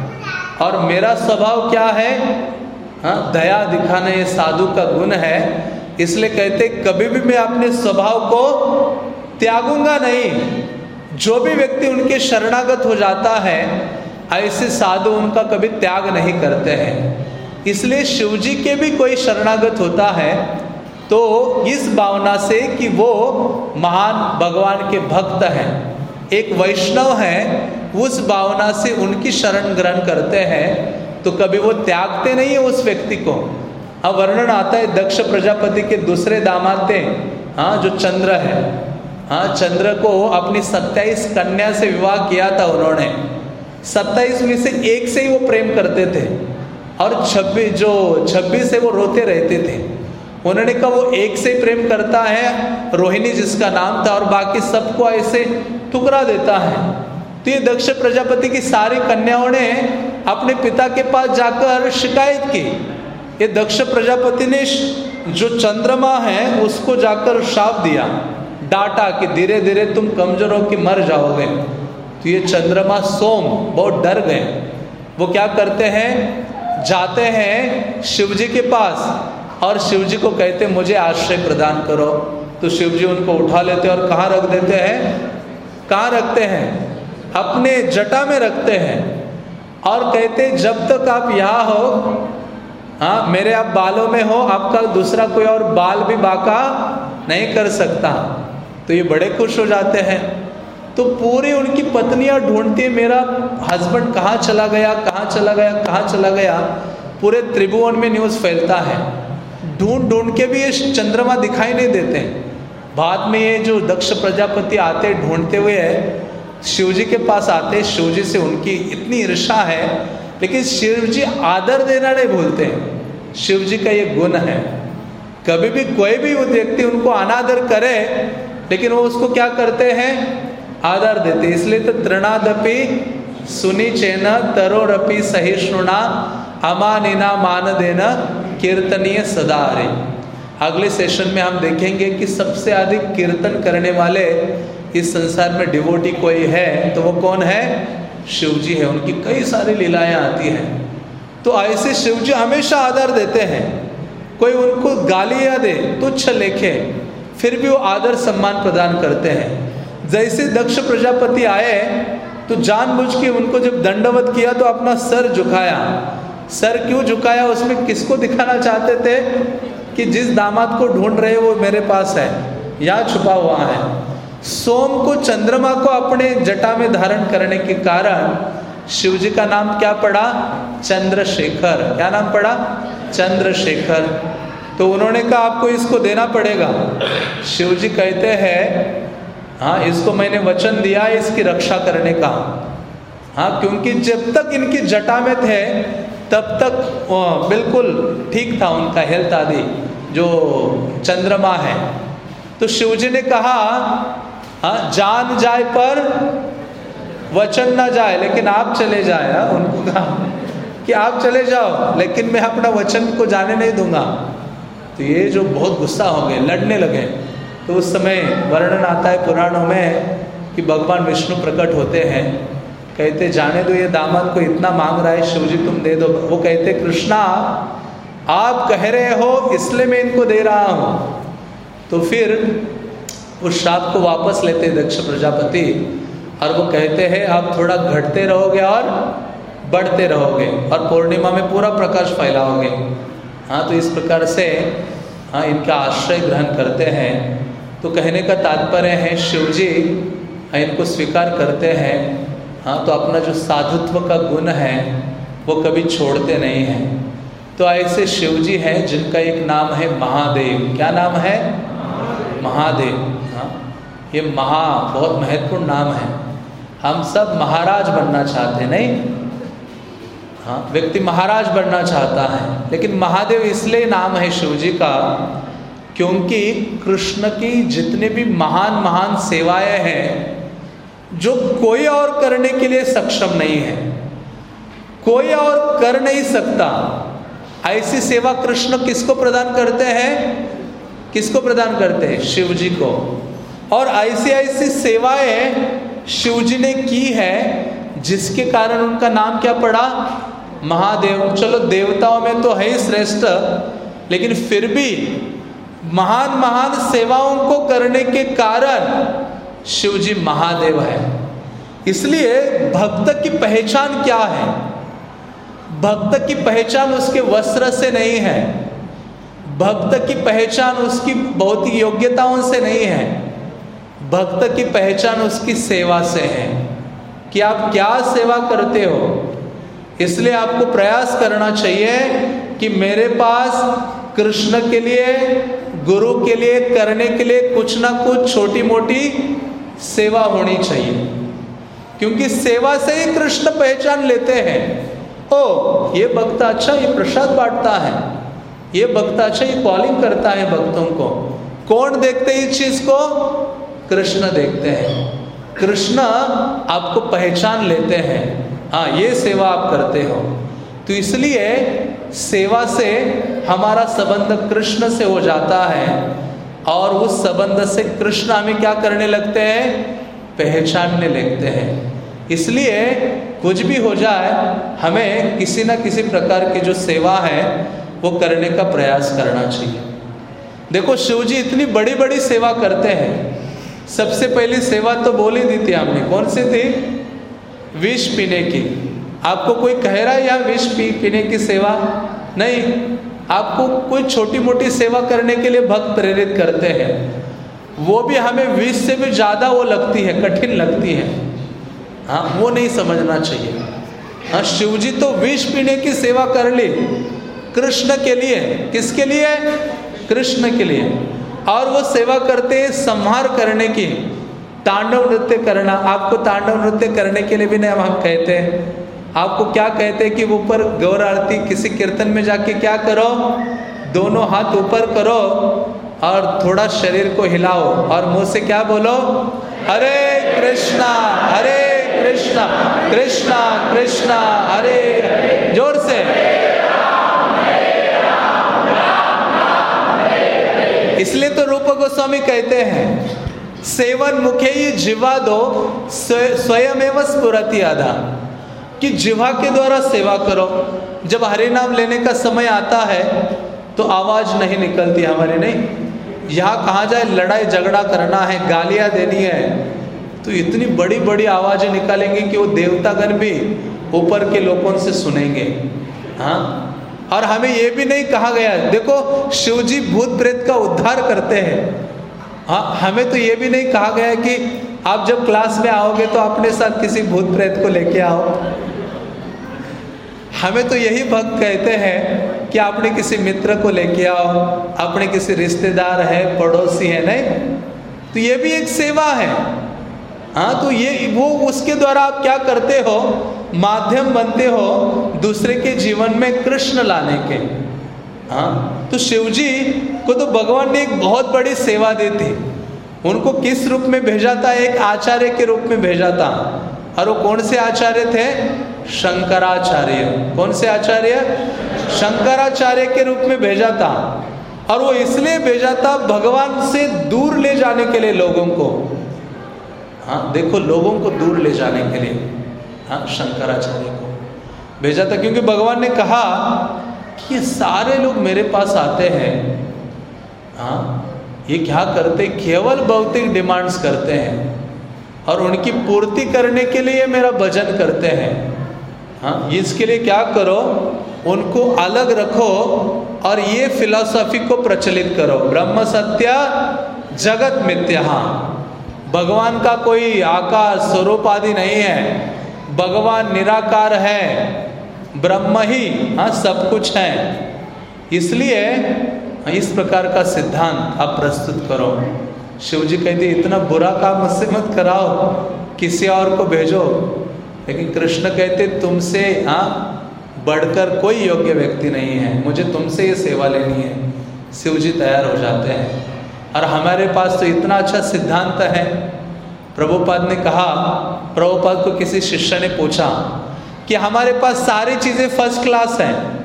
और मेरा स्वभाव क्या है? हाँ दया दिखाना ये साधु का गुण है। इसलिए कहते, कभी भी मैं अपने स्वभाव को त्यागूँगा नहीं। जो भी व्यक्ति उनके शरणागत हो जाता है ऐसे साधु उनका कभी त्याग नहीं करते हैं। इसलिए शिव जी के भी कोई शरणागत होता है तो इस भावना से कि वो महान भगवान के भक्त हैं। एक वैष्णव है, उस भावना से उनकी शरण ग्रहण करते हैं तो कभी वो त्यागते नहीं है उस व्यक्ति को। अब वर्णन आता है, दक्ष प्रजापति के दूसरे दामाद थे हाँ जो चंद्र है। हाँ चंद्र को अपनी सत्ताईस कन्या से विवाह किया था उन्होंने। सत्ताईस में से एक से ही वो प्रेम करते थे और छब्बीस, जो छब्बीस से वो रोते रहते थे। उन्होंने कहा, वो एक से ही प्रेम करता है, रोहिणी जिसका नाम था और बाकी सबको ऐसे ठुकरा देता है। तो ये दक्ष प्रजापति की सारी कन्याओं ने अपने पिता के पास जाकर शिकायत की। ये दक्ष प्रजापति ने जो चंद्रमा है, उसको जाकर शाप दिया। डांटा कि धीरे धीरे तुम कमज़ोर हो कि मर जाओगे। तो ये चंद्रमा सोम, बहुत डर गए। वो क्या करते हैं? जाते हैं शिव जी के पास और शिव जी को कहते मुझे आश्रय प्रदान करो। तो शिव जी उनको उठा लेते और कहाँ रख देते हैं? कहाँ रखते हैं? अपने जटा में रखते हैं और कहते जब तक आप यहाँ हो हाँ मेरे आप बालों में हो आपका दूसरा कोई और बाल भी बाका नहीं कर सकता। तो ये बड़े खुश हो जाते हैं। तो पूरी उनकी पत्नियाँ ढूंढती है, मेरा हस्बैंड कहाँ चला गया, कहाँ चला गया, कहाँ चला गया? पूरे त्रिभुवन में न्यूज़ फैलता है। ढूंढ ढूंढ के भी ये चंद्रमा दिखाई नहीं देते हैं। बाद में ये जो दक्ष प्रजापति आते ढूंढते हुए है शिव जी के पास आते शिवजी से उनकी इतनी ईर्षा है, लेकिन शिव जी आदर देना नहीं भूलते शिव जी का ये गुण है। कभी भी कोई भी व्यक्ति उनको अनादर करे, लेकिन वो उसको क्या करते हैं? आदर देते इसलिए तो तृणादपि सुनी चेन तरोरपि सहिष्णुना अमानिना मान देना कीर्तनीय सदा रे अगले सेशन में हम देखेंगे कि सबसे अधिक कीर्तन करने वाले इस संसार में डिवोटी कोई है तो वो कौन है? शिव जी है। उनकी कई सारी लीलाएँ आती हैं। तो ऐसे शिव जी हमेशा आदर देते हैं। कोई उनको गालियाँ दे तुच्छ लेखे फिर भी वो आदर सम्मान प्रदान करते हैं। जैसे दक्ष प्रजापति आए तो जानबूझ के उनको जब दंडवत किया तो अपना सर झुकाया। सर क्यों झुकाया, उसमें किसको दिखाना चाहते थे कि जिस दामाद को ढूंढ रहे वो मेरे पास है यहाँ छुपा हुआ है? सोम को चंद्रमा को अपने जटा में धारण करने के कारण शिव जी का नाम क्या पड़ा? चंद्रशेखर। क्या नाम पड़ा? चंद्रशेखर। तो उन्होंने कहा, आपको इसको देना पड़ेगा। शिव जी कहते हैं हाँ इसको मैंने वचन दिया है इसकी रक्षा करने का। हाँ क्योंकि जब तक इनकी जटा में थे तब तक बिल्कुल ठीक था उनका हेल्थ आदि, जो चंद्रमा है। तो शिवजी ने कहा हाँ जान जाए पर वचन ना जाए, लेकिन आप चले जाए। हाँ उनको कहा कि आप चले जाओ, लेकिन मैं अपना वचन को जाने नहीं दूँगा। तो ये जो बहुत गुस्सा हो गए, लड़ने लगे। तो उस समय वर्णन आता है पुराणों में कि भगवान विष्णु प्रकट होते हैं। कहते, जाने दो ये दामन को, इतना मांग रहा है, शिव जी तुम दे दो। वो कहते, कृष्णा, आप कह रहे हो, इसलिए मैं इनको दे रहा हूँ। तो फिर उस श्राप को वापस लेते दक्ष प्रजापति और वो कहते हैं, आप थोड़ा घटते रहोगे और बढ़ते रहोगे और पूर्णिमा में पूरा प्रकाश फैलाओगे। हाँ तो इस प्रकार से हाँ इनका आश्रय ग्रहण करते हैं। तो कहने का तात्पर्य है शिव जी हाँ, इनको स्वीकार करते हैं। हाँ तो अपना जो साधुत्व का गुण है वो कभी छोड़ते नहीं हैं। तो ऐसे शिव जी हैं जिनका एक नाम है महादेव। क्या नाम है? महादेव। हाँ ये महा बहुत महत्वपूर्ण नाम है। हम सब महाराज बनना चाहते नहीं? हाँ व्यक्ति महाराज बनना चाहता है। लेकिन महादेव इसलिए नाम है शिव जी का क्योंकि कृष्ण की जितने भी महान महान सेवाएँ हैं, जो कोई और करने के लिए सक्षम नहीं है, कोई और कर नहीं सकता, ऐसी सेवा कृष्ण किसको प्रदान करते हैं? किसको प्रदान करते हैं? शिव जी को। और ऐसी ऐसी सेवाएँ शिव जी ने की है, जिसके कारण उनका नाम क्या पड़ा? महादेव। चलो, देवताओं में तो है ही श्रेष्ठ, लेकिन फिर भी महान महान सेवाओं को करने के कारण शिव जी महादेव है। इसलिए भक्त की पहचान क्या है? भक्त की पहचान उसके वस्त्र से नहीं है। भक्त की पहचान उसकी भौतिक योग्यताओं से नहीं है। भक्त की पहचान उसकी सेवा से है। कि आप क्या सेवा करते हो? इसलिए आपको प्रयास करना चाहिए कि मेरे पास कृष्ण के लिए गुरु के लिए, करने के लिए कुछ ना कुछ छोटी मोटी सेवा होनी चाहिए। क्योंकि सेवा से ही कृष्ण पहचान लेते हैं। ओ, ये भक्त अच्छा ये प्रसाद बांटता है। ये भक्त अच्छा ये कॉलिंग करता है भक्तों को। कौन देखते इस चीज़ को? कृष्ण देखते हैं। कृष्ण आपको पहचान लेते हैं। हाँ ये सेवा आप करते हो। तो इसलिए सेवा से हमारा संबंध कृष्ण से हो जाता है। और उस संबंध से कृष्ण हमें क्या करने लगते हैं? पहचानने लगते हैं। इसलिए कुछ भी हो जाए, हमें किसी न किसी प्रकार की जो सेवा है, वो करने का प्रयास करना चाहिए। देखो शिव जी इतनी बड़ी बड़ी सेवा करते हैं। सबसे पहली सेवा तो बोल दी थी हमने। कौन सी थी? विष पीने की। आपको कोई कह रहा है या विष पी, पीने की सेवा? नहीं। आपको कोई छोटी मोटी सेवा करने के लिए भक्त प्रेरित करते हैं। वो भी हमें विष से भी ज़्यादा वो लगती है, कठिन लगती है। हाँ वो नहीं समझना चाहिए। हाँ शिव जी तो विष पीने की सेवा कर ली। कृष्ण के लिए। किसके लिए? कृष्ण के लिए। और वो सेवा करते संहार करने की। तांडव नृत्य करना। आपको तांडव नृत्य करने के लिए भी नहीं हम कहते हैं। आपको क्या कहते हैं कि ऊपर गौर आरती किसी कीर्तन में जाके क्या करो? दोनों हाथ ऊपर करो और थोड़ा शरीर को हिलाओ और मुँह से क्या बोलो? हरे कृष्णा हरे कृष्णा कृष्णा कृष्णा, हरे ज़ोर से। इसलिए तो रूप गोस्वामी कहते हैं, सेवन मुखे ही जीवा दो स्वयं एवं आधा। कि जिवा के द्वारा सेवा करो। जब हरे नाम लेने का समय आता है तो आवाज़ नहीं निकलती हमारे, नहीं। यहाँ कहाँ जाए, लड़ाई झगड़ा करना है, गालियाँ देनी है तो इतनी बड़ी बड़ी आवाज़ें निकालेंगे कि वो देवतागण भी ऊपर के लोगों से सुनेंगे। हाँ? और हमें ये भी नहीं कहा गया, देखो शिव जी भूत प्रेत का उद्धार करते हैं। हाँ हमें तो ये भी नहीं कहा गया कि आप जब क्लास में आओगे तो अपने साथ किसी भूत प्रेत को लेके आओ। हमें तो यही भक्त कहते हैं कि आपने किसी मित्र को लेके आओ अपने किसी रिश्तेदार है, पड़ोसी है, नहीं? तो ये भी एक सेवा है। हाँ तो ये, वो उसके द्वारा आप क्या करते हो? माध्यम बनते हो दूसरे के जीवन में कृष्ण लाने के। हाँ तो शिव जी को तो भगवान ने एक बहुत बड़ी सेवा दी थी। उनको किस रूप में भेजा था? एक आचार्य के रूप में भेजा था। और वो कौन से आचार्य थे? शंकराचार्य। कौन से आचार्य? शंकराचार्य के रूप में भेजा था। और वो इसलिए भेजा था भगवान से दूर ले जाने के लिए लोगों को। हाँ देखो लोगों को दूर ले जाने के लिए। हाँ शंकराचार्य को भेजा था क्योंकि भगवान ने कहा कि ये सारे लोग मेरे पास आते हैं। हाँ ये क्या करते? केवल भौतिक डिमांड्स करते हैं। और उनकी पूर्ति करने के लिए मेरा भजन करते हैं। हाँ इसके लिए क्या करो? उनको अलग रखो और ये फिलॉसफी को प्रचलित करो। ब्रह्म सत्य, जगत मिथ्या। भगवान का कोई आकार, स्वरूप आदि नहीं है। भगवान निराकार है। ब्रह्म ही हाँ सब कुछ है। इसलिए इस प्रकार का सिद्धांत आप प्रस्तुत करो। शिव जी कहते, इतना बुरा काम मुझसे मत कराओ, किसी और को भेजो। लेकिन कृष्ण कहते, तुमसे हाँ बढ़कर कोई योग्य व्यक्ति नहीं है। मुझे तुमसे ये सेवा लेनी है। शिव जी तैयार हो जाते हैं। और हमारे पास तो इतना अच्छा सिद्धांत है। प्रभुपाद ने कहा, प्रभुपाद को किसी शिष्य ने पूछा कि, हमारे पास सारी चीज़ें फ़र्स्ट क्लास हैं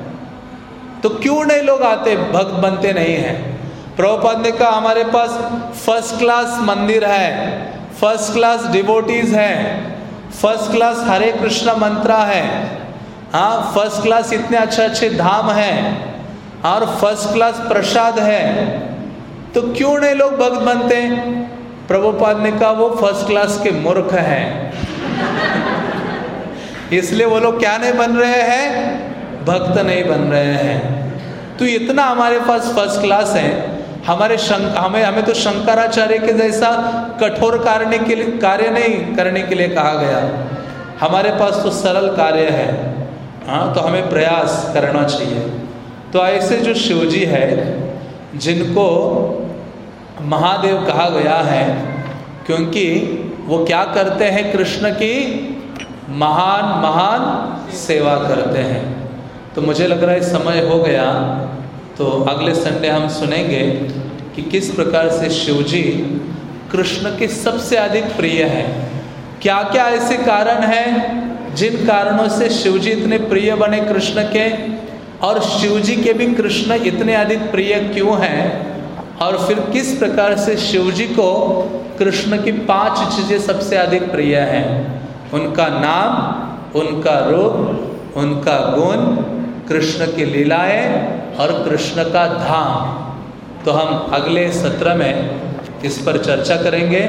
तो क्यों नहीं लोग आते? भक्त बनते नहीं हैं। प्रभुपाद ने कहा, हमारे पास फ़र्स्ट क्लास मंदिर है फ़र्स्ट क्लास डिवोटीज है फ़र्स्ट क्लास हरे कृष्ण मंत्रा है हाँ फ़र्स्ट क्लास इतने अच्छे अच्छे धाम हैं और फ़र्स्ट क्लास प्रसाद है। तो क्यों नहीं लोग भक्त बनते? प्रभुपाद ने कहा, वो फ़र्स्ट क्लास के मूर्ख हैं। इसलिए वो लोग क्या नहीं बन रहे हैं? भक्त नहीं बन रहे हैं। तो इतना हमारे पास फ़र्स्ट क्लास है। हमारे शंक, हमें हमें तो शंकराचार्य के जैसा कठोर कार्य के लिए, कार्य नहीं करने के लिए कहा गया। हमारे पास तो सरल कार्य है। हाँ तो हमें प्रयास करना चाहिए। तो ऐसे जो शिवजी है, जिनको महादेव कहा गया है, क्योंकि वो क्या करते हैं, कृष्ण की महान महान सेवा करते हैं। तो मुझे लग रहा है समय हो गया। तो अगले संडे हम सुनेंगे कि किस प्रकार से शिवजी कृष्ण के सबसे अधिक प्रिय हैं। क्या क्या ऐसे कारण हैं जिन कारणों से शिवजी इतने प्रिय बने कृष्ण के? और शिवजी के भी कृष्ण इतने अधिक प्रिय क्यों हैं? और फिर किस प्रकार से शिवजी को कृष्ण की पाँच चीज़ें सबसे अधिक प्रिय हैं? उनका नाम, उनका रूप, उनका गुण कृष्ण की लीलाएँ और कृष्ण का धाम। तो हम अगले सत्र में इस पर चर्चा करेंगे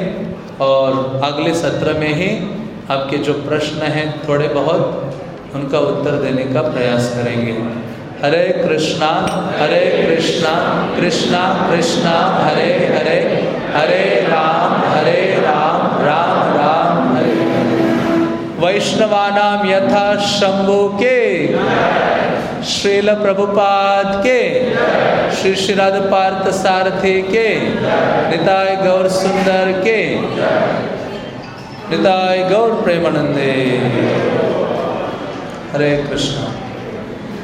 और अगले सत्र में ही आपके जो प्रश्न हैं थोड़े बहुत उनका उत्तर देने का प्रयास करेंगे। हरे कृष्णा हरे कृष्णा कृष्णा कृष्णा, हरे हरे हरे राम हरे राम राम राम, हरे हरे। वैष्णवानाम यथा शंभु के श्रील प्रभुपाद के, श्री श्रीराध पार्थ सारथी के, निताय गौर सुंदर के, निताय गौर प्रेमानंदे। हरे कृष्णा।